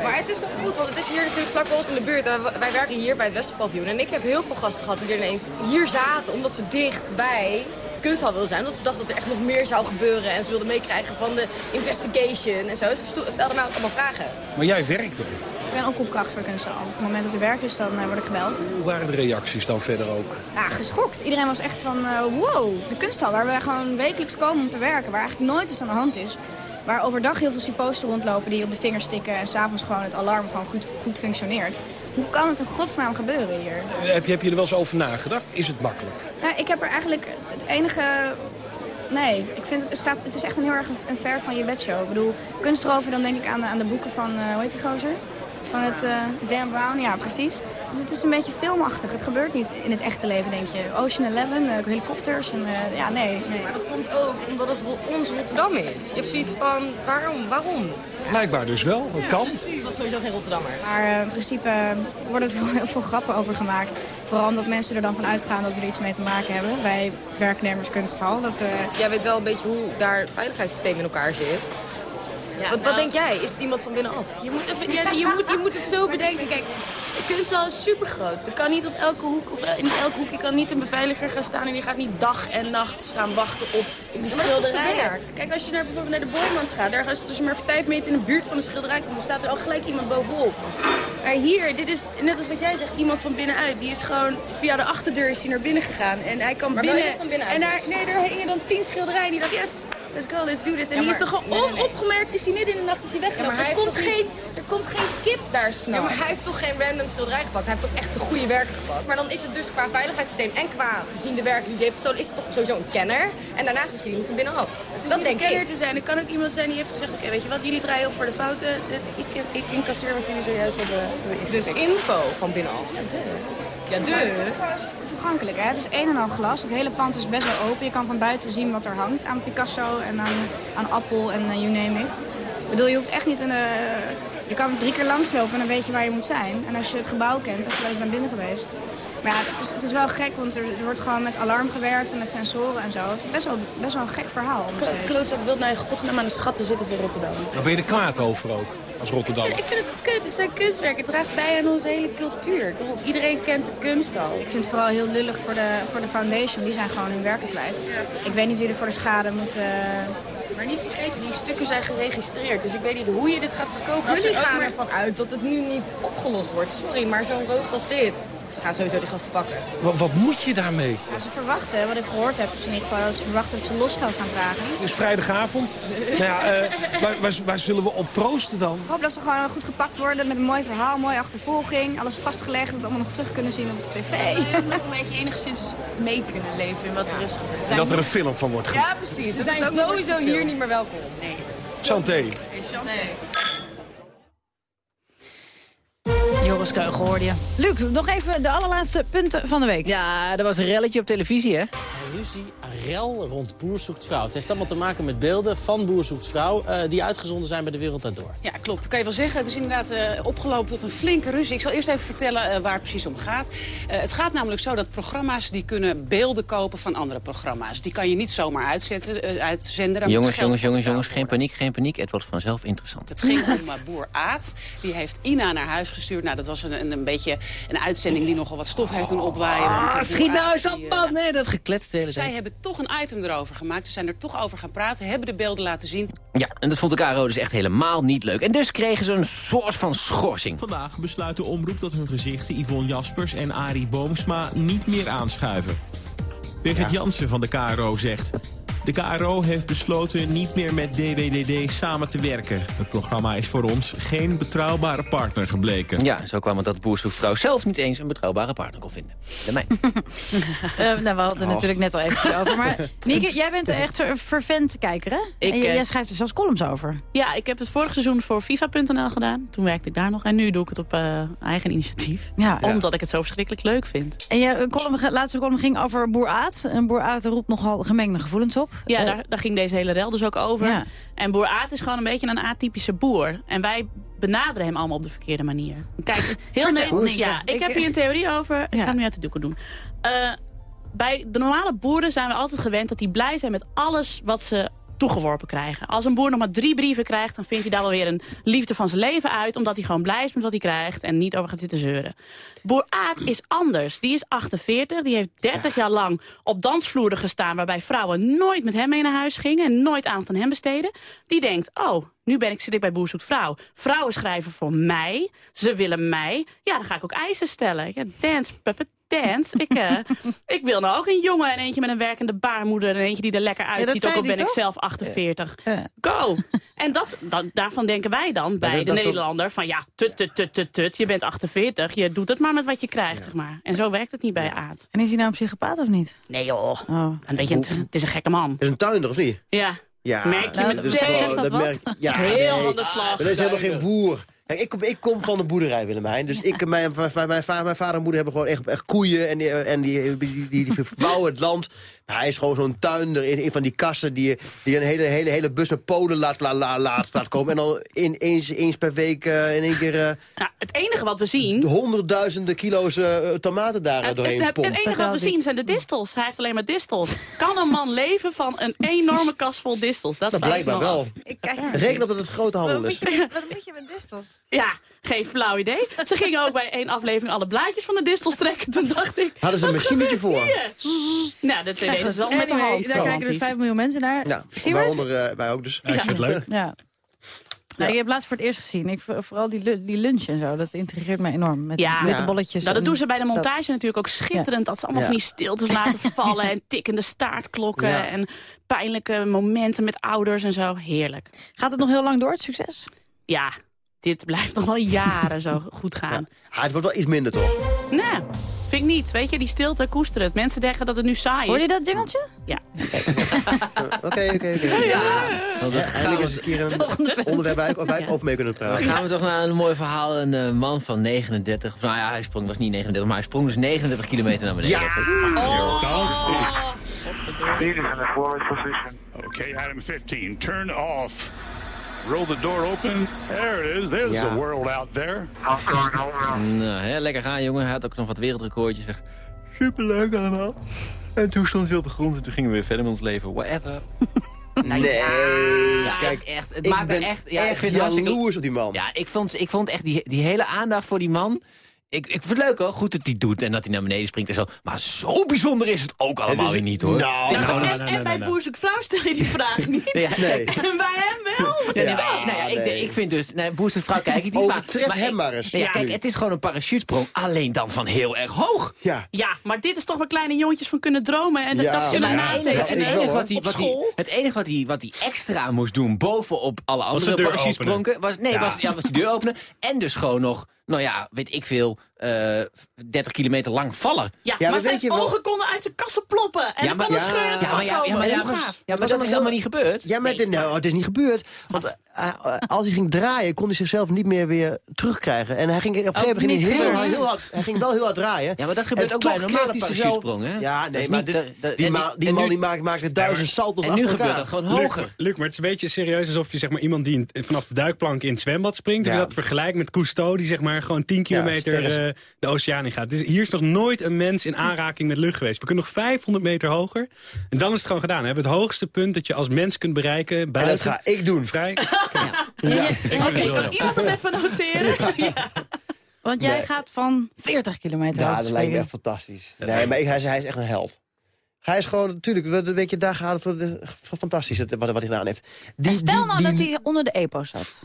Maar het is ook goed, want het is hier natuurlijk vlak bij ons in de buurt. En wij werken hier bij het Westerpaviljoen. En ik heb heel veel gasten gehad die er ineens hier zaten... omdat ze dicht bij de kunsthal wilden zijn. Omdat ze dachten dat er echt nog meer zou gebeuren. En ze wilden meekrijgen van de investigation en zo. Ze stelden mij ook allemaal vragen. Maar jij werkt er. Ik ben ook opkracht voor de kunsthal. Op het moment dat er werk is, dan eh, word ik gebeld. Hoe waren de reacties dan verder ook? Ja, geschokt. Iedereen was echt van, eh, wow, de kunsthal waar we gewoon wekelijks komen om te werken. Waar eigenlijk nooit iets aan de hand is. Waar overdag heel veel supposten rondlopen die je op de vingers stikken... en s'avonds gewoon het alarm gewoon goed, goed functioneert. Hoe kan het in godsnaam gebeuren hier? Heb je, heb je er wel eens over nagedacht? Is het makkelijk? Nou, ik heb er eigenlijk het enige... Nee, ik vind het, het, staat, het is echt een heel erg een, ver van je bedshow. Ik bedoel, kunstrover, dan denk ik aan, de- aan de boeken van, eh hoe heet die gozer? Van het eh, Dan Brown, ja precies. Dus het is een beetje filmachtig. Het gebeurt niet in het echte leven, denk je. Ocean Eleven, eh, helikopters en eh, ja, nee, nee. Maar dat komt ook omdat het ons Rotterdam is. Je hebt zoiets van, waarom? Waarom? Blijkbaar dus wel. Dat kan. Het was sowieso geen Rotterdammer. Maar eh, in principe worden er wel heel veel grappen over gemaakt. Vooral omdat mensen er dan van uitgaan dat we er iets mee te maken hebben. Wij werknemers kunsthal. Dat, eh, Jij weet wel een beetje hoe daar het veiligheidssysteem in elkaar zit. Wat, wat nou- denk jij? Is het iemand van binnenaf? Je moet, even, ja, je, moet, je moet het zo bedenken. Kijk, de kunsthal is super groot. Er kan niet op elke hoek, of in elke hoek, je kan niet een beveiliger gaan staan en die gaat niet dag en nacht staan wachten op die schilderijen. Kijk, als je naar, bijvoorbeeld naar de Boymans gaat, daar als je maar vijf meter in de buurt van de schilderij komt, dan staat er al gelijk iemand bovenop. Maar hier, dit is net als wat jij zegt, iemand van binnenuit. Die is gewoon via de achterdeur is hij naar binnen gegaan. En hij kan Maar binnen. van en daar, dus? nee, daar hingen dan tien schilderijen. En die dacht, yes, let's go, let's do this. En Ja, die is toch gewoon onopgemerkt, is hij midden in de nacht is hij Ja, weggelopen. er, komt geen, er komt geen kip daar s'nachts. Ja, maar hij heeft toch geen random schilderij gepakt. Hij heeft toch echt de goede werken gepakt. Maar dan is het dus qua veiligheidssysteem en qua gezien de werken die hij heeft gestolen... is het toch sowieso een kenner. En daarnaast misschien iemand van binnenaf. Dat denk een kenner ik. te zijn. Er kan ook iemand zijn die heeft gezegd, oké, weet je wat, jullie draaien op voor de fouten. Ik, ik incasseer wat jullie zojuist hebben, hebben Dus info van binnenaf. Ja, de. is wel toegankelijk, hè? Het is een en al glas. Het hele pand is best wel open. Je kan van buiten zien wat er hangt aan Picasso en aan, aan Appel en eh, you name it. Ik bedoel, je hoeft echt niet een... eh, je kan drie keer langslopen en dan weet je waar je moet zijn. En als je het gebouw kent, of je wel eens bent binnen geweest. Maar ja, het is, het is wel gek, want er, er wordt gewoon met alarm gewerkt en met sensoren en zo. Het is best wel, best wel een gek verhaal. Klootzak wil nou in godsnaam aan de schatten zitten voor Rotterdam. Daar ben je er kwaad over ook, als Rotterdam. Ik vind het kut, het zijn kunstwerken. Het draagt bij aan onze hele cultuur. Iedereen kent de kunst al. Ik vind het vooral heel lullig voor de, voor de foundation. Die zijn gewoon hun werken kwijt. Ik weet niet wie er voor de schade moet... Maar niet vergeten, die stukken zijn geregistreerd. Dus ik weet niet hoe je dit gaat verkopen. Jullie er ook gaan maar- ervan uit dat het nu niet opgelost wordt. Sorry, maar zo'n roof als dit. Ze gaan sowieso die gasten pakken. Wat, wat moet je daarmee? Ja, ze verwachten, wat ik gehoord heb, is in ieder geval dat ze verwachten dat ze losgeld gaan vragen. Het is vrijdagavond. nou ja, eh, waar, waar, waar zullen we op proosten dan? Ik hoop dat ze gewoon goed gepakt worden met een mooi verhaal, mooie achtervolging. Alles vastgelegd, dat we het allemaal nog terug kunnen zien op de tv. nog een beetje enigszins mee kunnen leven in wat er is gebeurd. En dat er een film van wordt gemaakt. Ja, precies. Ze zijn sowieso hier niet meer welkom. Nee. Santé. Joris Keugel hoorde je. Luc, nog even de allerlaatste punten van de week. Ja, er was een relletje op televisie, hè? Ruzie, een rel rond Boer zoekt vrouw. Het heeft allemaal te maken met beelden van Boer zoekt vrouw... eh, die uitgezonden zijn bij de Wereld Draait Door. Ja, klopt. Dat kan je wel zeggen. Het is inderdaad eh, opgelopen tot een flinke ruzie. Ik zal eerst even vertellen eh, waar het precies om gaat. Eh, het gaat namelijk zo dat programma's die kunnen beelden kopen van andere programma's. Die kan je niet zomaar uitzetten, uitzenden. Jongens, jongens, jongens, jongens, geen paniek, geen paniek. Het wordt vanzelf interessant. het ging om boer Aad. Die heeft Ina naar huis gestuurd. Nou, dat was een, een, een beetje een uitzending die nogal wat stof heeft doen opwaaien. want, Ah, schiet nou eens op, man! Nee, dat gekletst hele Zij hebben toch een item erover gemaakt. Ze zijn er toch over gaan praten, hebben de beelden laten zien. Ja, en dat vond de KRO dus echt helemaal niet leuk. En dus kregen ze een soort van schorsing. Vandaag besluit de omroep dat hun gezichten Yvonne Jaspers en Arie Boomsma niet meer aanschuiven. Birgit Jansen van de KRO zegt... De KRO heeft besloten niet meer met DWDD samen te werken. Het programma is voor ons geen betrouwbare partner gebleken. Ja, zo kwam het dat Boerzoekvrouw zelf niet eens een betrouwbare partner kon vinden. De mij. Eh, nou, we hadden het Oh. natuurlijk net al even over. Maar Mieke, jij bent echt een vervent kijker, hè? Ik, en jij, eh, jij schrijft er zelfs columns over. Ja, ik heb het vorig seizoen voor FIFA.nl gedaan. Toen werkte ik daar nog. En nu doe ik het op eh, eigen initiatief. Ja. Omdat ik het zo verschrikkelijk leuk vind. En je column, laatste column ging over Boer Aad. En Boer Aad roept nogal gemengde gevoelens op. Ja, Eh, daar, daar ging deze hele rel dus ook over. Ja. En boer Aad is gewoon een beetje een atypische boer. En wij benaderen hem allemaal op de verkeerde manier. Kijk, heel Nederland... eens. Ja, ik Ik- heb hier een theorie over. Ik ga hem nu uit de doeken doen. Eh, bij de normale boeren zijn we altijd gewend dat die blij zijn met alles wat ze toegeworpen krijgen. Als een boer nog maar drie brieven krijgt, dan vindt hij daar wel weer een liefde van zijn leven uit, omdat hij gewoon blij is met wat hij krijgt en niet over gaat zitten zeuren. Boer Aad is anders. Die is 48, die heeft 30 jaar lang op dansvloeren gestaan, waarbij vrouwen nooit met hem mee naar huis gingen en nooit aandacht aan hem besteden. Die denkt, oh, nu ben ik, zit ik bij Boer Zoekt Vrouw. Vrouwen schrijven voor mij, ze willen mij. Ja, dan ga ik ook eisen stellen. Ja, dance, puppet, dance. Ik, eh, ik wil nou ook een jongen en eentje met een werkende baarmoeder... en eentje die er lekker uitziet, ook al ben ik zelf 48. Go! En dat, dat, daarvan denken wij dan bij dat- de dat toch- Nederlander... van ja, tut, tut, tut, tut, tut, je bent 48, je doet het maar met wat je krijgt, zeg maar. En zo werkt het niet bij Aad. En is hij nou een psychopaat of niet? Nee joh, Oh. een beetje, een- het is een gekke man. Is een tuinder, of niet? Ja, Ja, merk je Nou, met dat dat wat? merk- ja, Heel nee. aan de slag. Dat is helemaal geen boer. Ik, kom, ik kom van de boerderij, Willemijn. Dus ik, mijn, mijn, mijn, vader, mijn vader en moeder hebben gewoon echt, echt koeien. En, die, en die, die, die verbouwen het land. Hij is gewoon zo'n tuinder in, in van die kassen... die, die een hele, hele, hele bus met polen laat, laat, laat, laat, laat komen. En dan in, eens, eens per week eh, in één keer... eh, Nou, het enige wat we zien... honderdduizenden kilo's eh, tomaten daar Het, doorheen het, het enige wat we zien zijn de distels. Hij heeft alleen maar distels. Kan een man leven van een enorme kast vol distels? Dat, Dat ik blijkbaar wel. Ik kijk Reken op dat het grote handel is. Wat moet je met distels? Ja, geen flauw idee. Ze gingen ook bij één aflevering alle blaadjes van de distels trekken. Toen dacht ik... Hadden ze een machinetje voor? Nou, dat deden ze wel met de hand. Daar kijken dus 5 miljoen mensen naar. Ja, Zie je het? waaronder eh, wij ook dus. Ja, ik vind het leuk. Ja. Nou, ik heb laatst voor het eerst gezien. Ik, vooral die, die lunch en zo, dat intrigeert mij enorm. Met Ja. witte Ja. bolletjes. Nou, dat en doen ze bij de dat- montage natuurlijk ook schitterend. Dat ze allemaal Ja. van die stiltes laten vallen. En tikkende staartklokken. Ja. En pijnlijke momenten met ouders en zo. Heerlijk. Gaat het nog heel lang door, het succes? Ja, dit blijft nog wel jaren zo goed gaan. Ah, het wordt wel iets minder, toch? Nou, vind ik niet. Weet je, die stilte, koester het. Mensen denken dat het nu saai is. Hoor je dat jingeltje? Ja. Oké, oké, oké. Want dan gaan Eindelijk we, eens een keer een onderwerp waar ik, waar ik over mee kunnen dan praten. gaan we toch naar een mooi verhaal. Een eh, man van 39, of nou ja, hij sprong, was niet 39, maar hij sprong dus 39 kilometer naar beneden. Fantastisch. Speed is in the forward position. Okay, item 15, turn off. Roll the door open. There it is. There's Ja. the world out there. I'm going over. Nou, hè, lekker gaan jongen. Hij had ook nog wat wereldrecordjes. Zegt, superleuk allemaal. En toen stond hij op de grond en toen gingen we weer verder met ons leven. Whatever. Nee, Ja, kijk, het, echt, het ik maakt me ben echt... Ja, ik echt vind het hartstikke... jaloers op die man. Ja, ik vond, ik vond echt die, die hele aandacht voor die man... Ik, ik vind het leuk hoor, goed dat hij doet en dat hij naar beneden springt en zo. Maar zo bijzonder is het ook allemaal is- weer niet hoor. nou, het is gewoon... En, en bij Boerzoek Vrouw stel je die vraag niet. Ja, Nee. En bij hem wel. Ja, nou ja, ik, nee. ik vind dus, nee, Boerse vrouw kijk ik niet, maar... Overtref maar hem ik- maar eens. Nee, ja, kijk, het is gewoon een parachutesprong, alleen dan van heel erg hoog. Ja. Ja, maar dit is toch waar kleine jongetjes van kunnen dromen. En dat, Ja, dat kunnen maar ja, het nadenken. enige, het enige wat hij, wat hij, school? het enige wat hij, wat hij extra moest doen bovenop alle de andere deur parachutesprongen was, nee, was, ja, was die deur openen. En dus gewoon nog, nou ja, weet ik veel, 30 kilometer lang vallen. Ja, Ja, maar maar zijn weet je wel- ogen konden uit zijn kassen ploppen. En Ja, maar- ja, scheur in het Ja, maar, ja, ja, maar, ja, ja, dat is allemaal heel- niet gebeurd. Ja, maar dit- nou, het is niet gebeurd. Want eh, eh, als hij ging draaien, kon hij zichzelf niet meer weer terugkrijgen. En hij ging op een gegeven moment hij heel, hard, hij ging wel heel hard draaien. Ja, maar dat gebeurt En ook bij een normale parachutesprong, hè? Ja, nee, maar dit- de- die, en ma- die- die en man nu- die maakt, maakt duizend saltos En nu achter gebeurt dat gewoon hoger. Luc, maar het is een beetje serieus alsof je zeg maar, iemand die vanaf de duikplank in het zwembad springt... Dat vergelijkt met Cousteau die zeg maar, gewoon 10 kilometer de oceaan in gaat. Dus hier is nog nooit een mens in aanraking met lucht geweest. We kunnen nog 500 meter hoger. En dan is het gewoon gedaan. We hebben het hoogste punt dat je als mens kunt bereiken. En Buiten, dat ga ik doen. Vrij. Ja. Heel kan iemand dat even noteren? Ja. Want jij Nee. gaat van 40 kilometer Ja, hoogte dat lijkt me echt fantastisch. Nee, maar ik, hij, is, hij is echt een held. Hij is gewoon, natuurlijk, weet je, daar gaat het fantastisch wat, wat hij gedaan heeft. Die, En stel die- nou die- dat hij onder de EPO zat.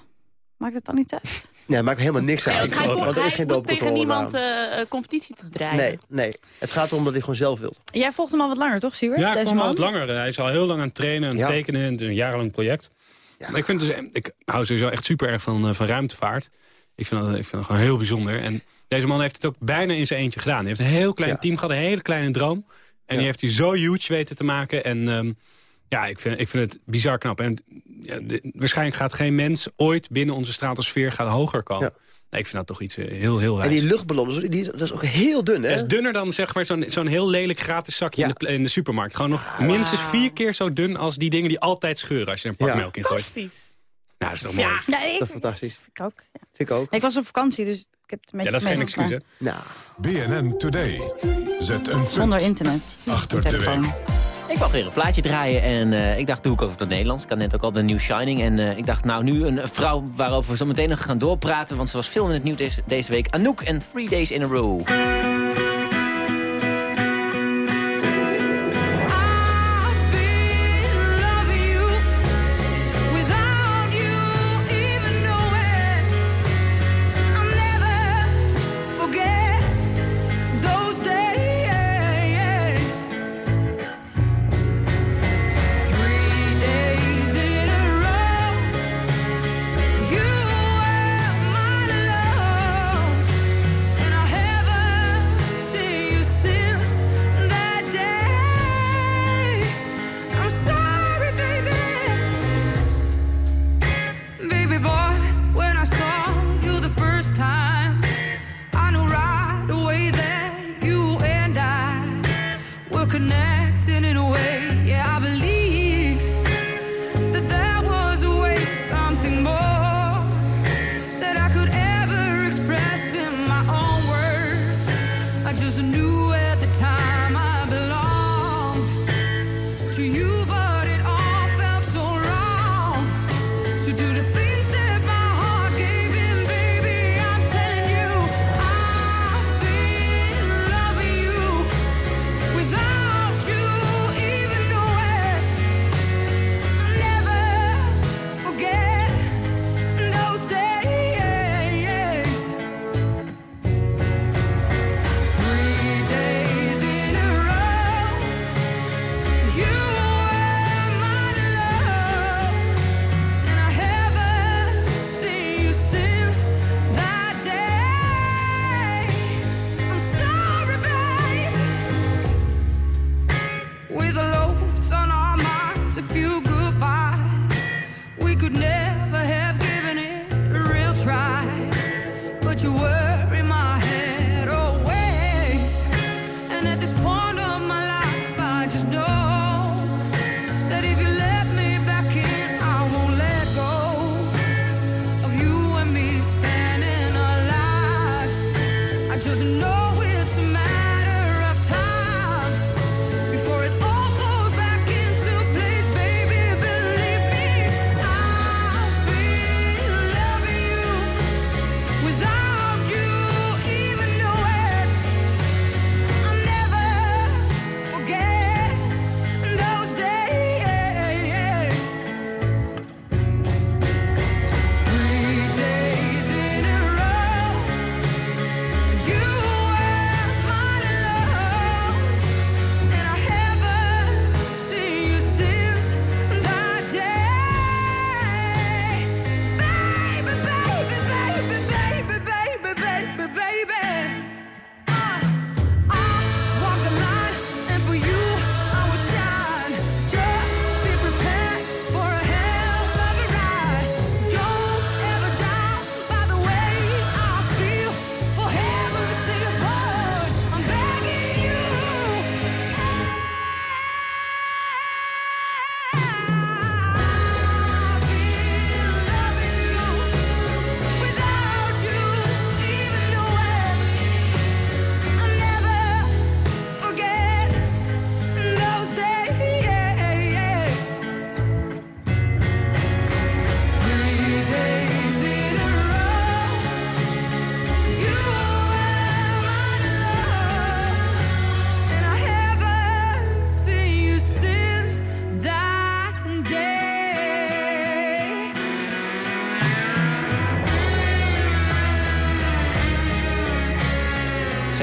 Maakt het dan niet uit? Nee, maakt helemaal niks uit. Want er is geen hoeft tegen niemand eh, eh, competitie te drijven. Nee, nee. Het gaat erom dat hij gewoon zelf wil. Jij volgt hem al wat langer, toch, Siewert? Ja, ik Deze kwam al man? wat langer. Hij is al heel lang aan het trainen en Ja. tekenen. Het is een jarenlang project. Maar ik, vind dus, ik hou sowieso echt super erg van, eh, van ruimtevaart. Ik vind, dat, ik vind dat gewoon heel bijzonder. En deze man heeft het ook bijna in zijn eentje gedaan. Hij heeft een heel klein Ja. team gehad, een hele kleine droom. En Ja. die heeft hij zo huge weten te maken. En ehm, ja, ik vind, ik vind het bizar knap. En ja, de- waarschijnlijk gaat geen mens ooit binnen onze stratosfeer gaat hoger komen. Ja. Nee, ik vind dat toch iets eh, heel, heel En wijs. die luchtballon, die, die- dat is ook heel dun, hè? Dat is dunner dan zeg maar, zo'n zo'n heel lelijk gratis zakje Ja. in, de, in de supermarkt. Gewoon nog minstens vier keer zo dun als die dingen die altijd scheuren als je er een pak Ja. melk in gooit. Fantastisch. Nou, dat is toch mooi. Ja. Ja, ik, Dat is fantastisch. ik ook. Ja. Vind ik ook. Ik was op vakantie, dus ik heb het een Ja, beetje dat is geen excuus, hè? Nou, BNN Today. Zet een maar Zonder punt internet. achter de week. Ik wou weer een plaatje draaien en eh, ik dacht, doe ik ook het Nederlands. Ik had net ook al de New Shining. En eh, ik dacht, nou, nu een vrouw waarover we zo meteen nog gaan doorpraten. Want ze was veel in het nieuws deze, deze week. Anouk en Three Days in a Row.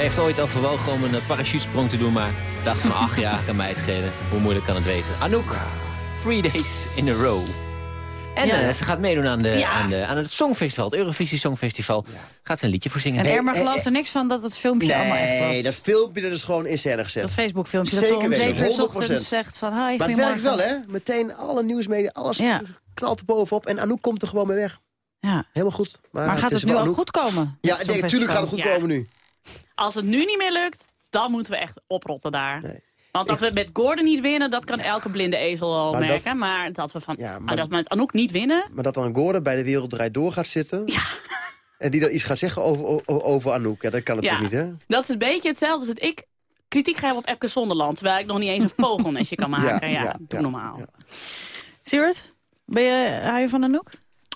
Heeft ooit overwogen om een eh, parachutesprong te doen, maar dacht van ach ja, kan mij het schelen. Hoe moeilijk kan het wezen? Anouk, three days in a row. En Ja. eh, ze gaat meedoen aan, de, Ja. aan, de, aan het Songfestival, het Eurovisie Songfestival. Gaat ze een liedje voor zingen. En Ermer gelooft er niks van dat het filmpje allemaal echt was. Nee, dat filmpje dat is gewoon in scène gezet. Dat Facebook-filmpje dat ze Zeker om weten, 7 uur 100%. ochtends zegt van... Hi, Maar het werkt wel, hè? Meteen alle nieuwsmedia, alles knalt er bovenop. En Anouk komt er gewoon mee weg. Ja. Helemaal goed. Maar, Maar gaat is het nu wel ook goed komen? Ja, nee, natuurlijk gaat het goed komen nu. Als het nu niet meer lukt, dan moeten we echt oprotten daar. Want dat we met Gordon niet winnen, dat kan elke blinde ezel al Maar dat- merken. Maar dat we van, maar- maar dat we met Anouk niet winnen, Maar dat dan Gordon bij de Wereld Draait Door gaat zitten... en die dan iets gaat zeggen over, over, Anouk. Ja, dat kan natuurlijk Ja. niet, hè? dat is een beetje hetzelfde als dat ik kritiek ga hebben op Epke Zonderland. Terwijl ik nog niet eens een vogelnestje kan maken. Ja, ja, doe ja. normaal. Stuart, ben je, hou je van Anouk?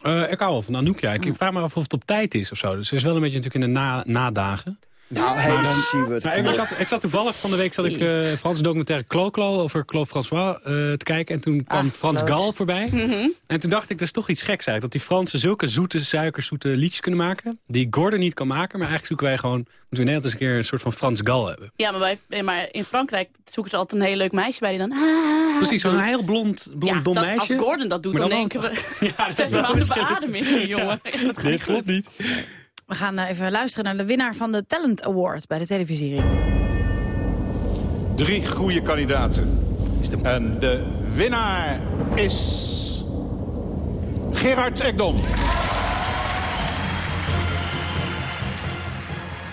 Eh, ik hou wel van Anouk, ja. Ik, ik vraag me af of het op tijd is of zo. Dus ze is wel een beetje natuurlijk in de na, nadagen. Nou, hey, Maar dan- Siewert, ik, zat, ik zat toevallig van de week zat ik eh Franse documentaire Clo-Clo over Claude François eh, te kijken. En toen kwam Frans Claude. Gal voorbij. En toen dacht ik, dat is toch iets geks eigenlijk. Dat die Fransen zulke zoete, suikerzoete liedjes kunnen maken. Die Gordon niet kan maken. Maar eigenlijk zoeken wij gewoon, moeten we in Nederland eens een keer een soort van Frans Gal hebben. Ja, maar, bij, eh, maar in Frankrijk zoeken ze altijd een heel leuk meisje bij die dan... ah, Precies, zo'n heel blond, blond Ja, dom dat- meisje. Als Gordon dat doet, Maar dan, dan denken we... Ja, dat is Zet wel maar aan de verschillend. beademing, jongen. Ja, dat Nee, klopt niet. We gaan eh, even luisteren naar de winnaar van de Talent Award bij de televisiering. Drie goede kandidaten. En de winnaar is... Gerard Ekdom.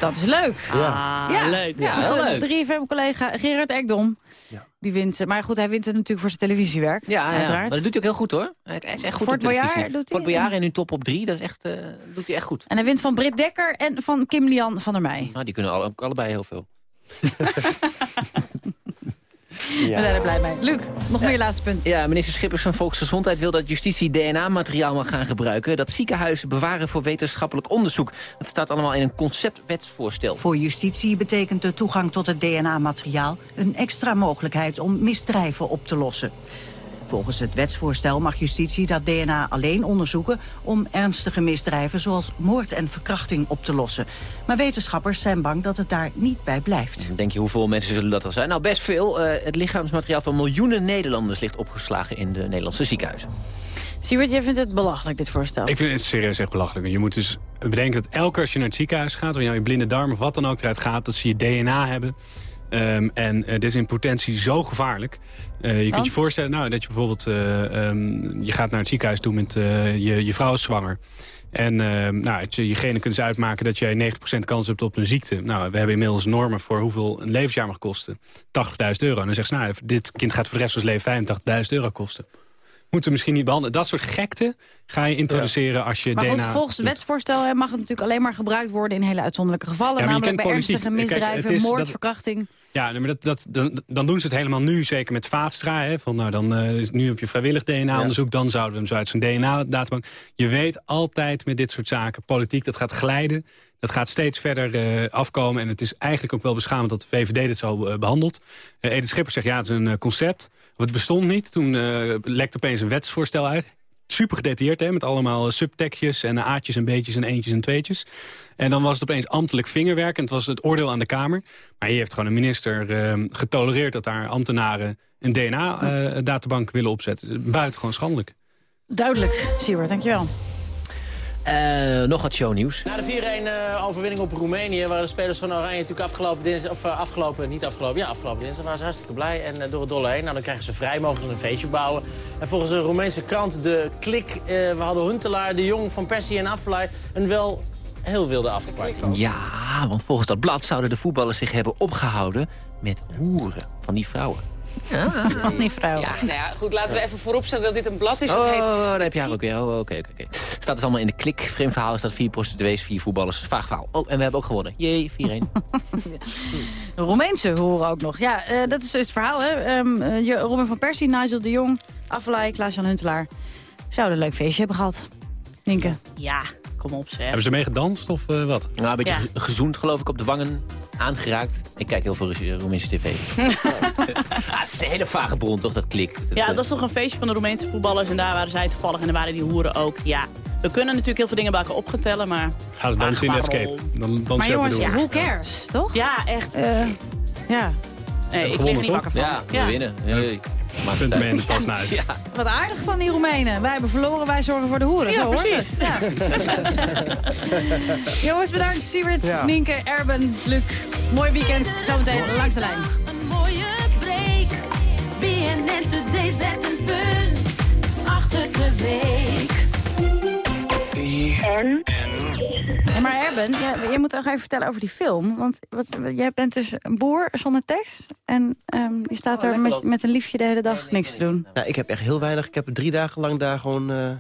Dat is leuk. Ja. ja. leuk. Ja, Ja, heel onze leuk. 3FM-collega Gerard Ekdom. Die wint. eh, Maar goed, hij wint het natuurlijk voor zijn televisiewerk. Ja, ja, uiteraard. maar dat doet hij ook heel goed hoor. Hij is echt goed Fort op televisie. Boyard doet hij. Fort Boyard en nu top op drie, dat is echt, eh, doet hij echt goed. En hij wint van Britt Dekker en van Kim Lian van der Meij. Nou, die kunnen alle, ook allebei heel veel. We zijn er blij mee. Luc, nog meer laatste punt. Ja, minister Schippers van Volksgezondheid wil dat justitie DNA-materiaal mag gaan gebruiken. Dat ziekenhuizen bewaren voor wetenschappelijk onderzoek. Dat staat allemaal in een conceptwetsvoorstel. Voor justitie betekent de toegang tot het DNA-materiaal... een extra mogelijkheid om misdrijven op te lossen. Volgens het wetsvoorstel mag justitie dat DNA alleen onderzoeken... om ernstige misdrijven zoals moord en verkrachting op te lossen. Maar wetenschappers zijn bang dat het daar niet bij blijft. Denk je hoeveel mensen zullen dat al zijn? Nou, best veel. Eh, het lichaamsmateriaal van miljoenen Nederlanders ligt opgeslagen in de Nederlandse ziekenhuizen. Siewert, jij vindt het belachelijk, dit voorstel? Ik vind het serieus echt belachelijk. Je moet dus bedenken dat elke keer als je naar het ziekenhuis gaat... of je nou je blinde darm of wat dan ook eruit gaat... dat ze je DNA hebben. Ehm, en eh, dit is in potentie zo gevaarlijk. Eh, je kunt je voorstellen nou, dat je bijvoorbeeld... eh, ehm, je gaat naar het ziekenhuis toe met je, je vrouw is zwanger. En ehm, nou, het, je genen kunnen ze uitmaken dat jij 90% kans hebt op een ziekte. Nou, we hebben inmiddels normen voor hoeveel een levensjaar mag kosten. 80.000 euro. En dan zegt ze, nou, dit kind gaat voor de rest van zijn leven 85.000 euro kosten. Moeten we misschien niet behandelen. Dat soort gekte ga je introduceren als je Maar DNA... goed, volgens het wetsvoorstel hè, mag het natuurlijk alleen maar gebruikt worden... in hele uitzonderlijke gevallen. Ja, maar namelijk bij politiek. ernstige Kijk, misdrijven, is moord, dat- verkrachting. Ja, maar dat, dat, dan, dan doen ze het helemaal nu, zeker met Vaatstra. Hè, van, nou, dan, eh, nu heb je vrijwillig DNA-onderzoek, dan zouden we hem zo uit zijn DNA-databank. Je weet altijd met dit soort zaken, politiek, dat gaat glijden. Dat gaat steeds verder eh, afkomen. En het is eigenlijk ook wel beschamend dat de VVD dit zo eh, behandelt. Eh, Edith Schippers zegt, ja, het is een concept. Het bestond niet. Toen lekte opeens een wetsvoorstel uit. Super gedetailleerd, hè, met allemaal subtekjes en eh, aatjes en beetjes en eentjes en tweetjes. En dan was het opeens ambtelijk vingerwerk en het was het oordeel aan de Kamer. Maar hier heeft gewoon een minister eh, getolereerd dat daar ambtenaren een DNA-databank willen opzetten. Buitengewoon schandelijk. Duidelijk, Siewert, dankjewel. Eh, nog wat shownieuws. Na de 4-1 overwinning op Roemenië waren de spelers van Oranje natuurlijk afgelopen dinsdag, of eh, afgelopen, niet afgelopen, ja afgelopen dinsdag waren ze hartstikke blij en eh, door het dolle heen. Nou dan krijgen ze vrij, mogen ze een feestje bouwen. En volgens de Roemeense krant De Klik, eh, we hadden Huntelaar, De Jong, Van Persie en Affelay een wel heel wilde afterparty. Ja, want volgens dat blad zouden de voetballers zich hebben opgehouden met hoeren van die vrouwen. Ja. Van die vrouw. Ja, nou ja, goed, laten we even vooropstellen dat dit een blad is. Oh, heet daar heb je haar ook weer. Oh, oké, oké, oké. Staat dus allemaal in de klik. Vreemd verhaal is dat vier prostituees, vier voetballers. Vaag verhaal. Oh, en we hebben ook gewonnen. Jee, 4-1. De Roemeense horen ook nog. Ja, eh, dat is het verhaal. Hè. Je- Robin van Persie, Nigel de Jong, Affelay, Klaas-Jan Huntelaar. Zouden een leuk feestje hebben gehad. Nienke. Ja, kom op zeg. Hebben ze mee gedanst of eh, wat? Nou, een beetje Ja. gezoend geloof ik op de wangen. Aangeraakt. Ik kijk heel veel Ru- Roemeense tv. ah, het is een hele vage bron, toch? Dat klik. Dat, Ja, eh, dat was toch een feestje van de Roemeense voetballers. En daar waren zij toevallig en daar waren die hoeren ook. Ja, we kunnen natuurlijk heel veel dingen bij elkaar opgetellen, maar... Gaan ze dansen in escape. Dan dansen Maar jongens, ja, who cares, toch? Ja, echt. Eh, ja. Nee, ik lig gewonnen, niet toch? wakker van. Ja, we winnen. Hey. Maakt Punten het mee in de tas naar huis. Ja. Wat aardig van die Roemenen. Wij hebben verloren, wij zorgen voor de hoeren. Ja, Zo hoort precies. het. Ja. Jongens, bedankt. Siewert, Ja. Nienke, Erben, Luc. Mooi weekend. Zometeen langs de lijn. Een mooie break. BNN Today zet een punt achter de week. En? Ja, maar Erben, jij, jij moet nog even vertellen over die film. Want wat, jij bent dus een boer zonder tekst. En ehm je staat er met, met een liefje de hele dag niks te doen. Nou, ik heb echt heel weinig. Ik heb drie dagen lang daar gewoon... eh,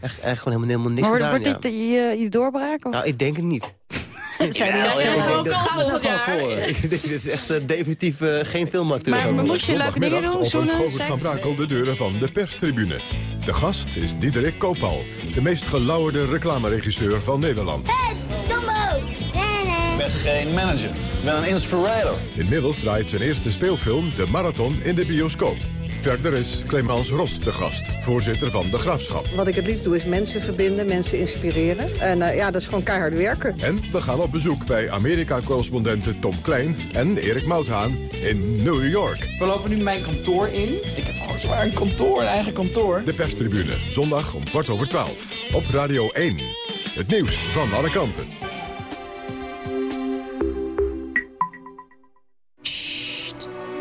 echt, echt gewoon helemaal, helemaal niks Maar wordt, gedaan. wordt ja. dit je, je doorbraak? Of? Nou, ik denk het niet. Zijn die Ja, al ik denk stil? dat- Gaan we er gewoon voor. Ik denk dit is echt eh, definitief eh, geen filmacteur. Maar, maar moest je leuke dingen doen? opent Zoenen, Govert van? Brakel de deuren van de perstribune. De gast is Diederik Koopal, de meest gelauwerde reclameregisseur van Nederland. Ik ben geen manager. Ik ben een inspirator. Inmiddels draait zijn eerste speelfilm De Marathon in de bioscoop. Verder is Clemens Ros de gast, voorzitter van De Graafschap. Wat ik het liefst doe is mensen verbinden, mensen inspireren. En eh, ja, dat is gewoon keihard werken. En we gaan op bezoek bij Amerika-correspondenten Tom Klein en Erik Mouthaan in New York. We lopen nu mijn kantoor in. Ik heb gewoon zwaar een kantoor, een eigen kantoor. De perstribune, zondag om kwart over twaalf. Op Radio 1. Het nieuws van alle kanten.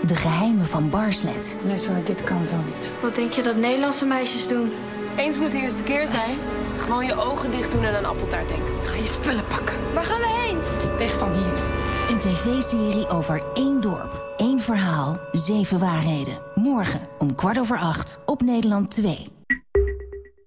De geheimen van Barslet. Nee, sorry, dit kan zo niet. Wat denk je dat Nederlandse meisjes doen? Eens moet de eerste keer zijn. Gewoon je ogen dicht doen en aan appeltaart denken. Ga je spullen pakken. Waar gaan we heen? Weg van hier. Een tv-serie over één dorp, één verhaal, zeven waarheden. Morgen om kwart over acht op Nederland 2.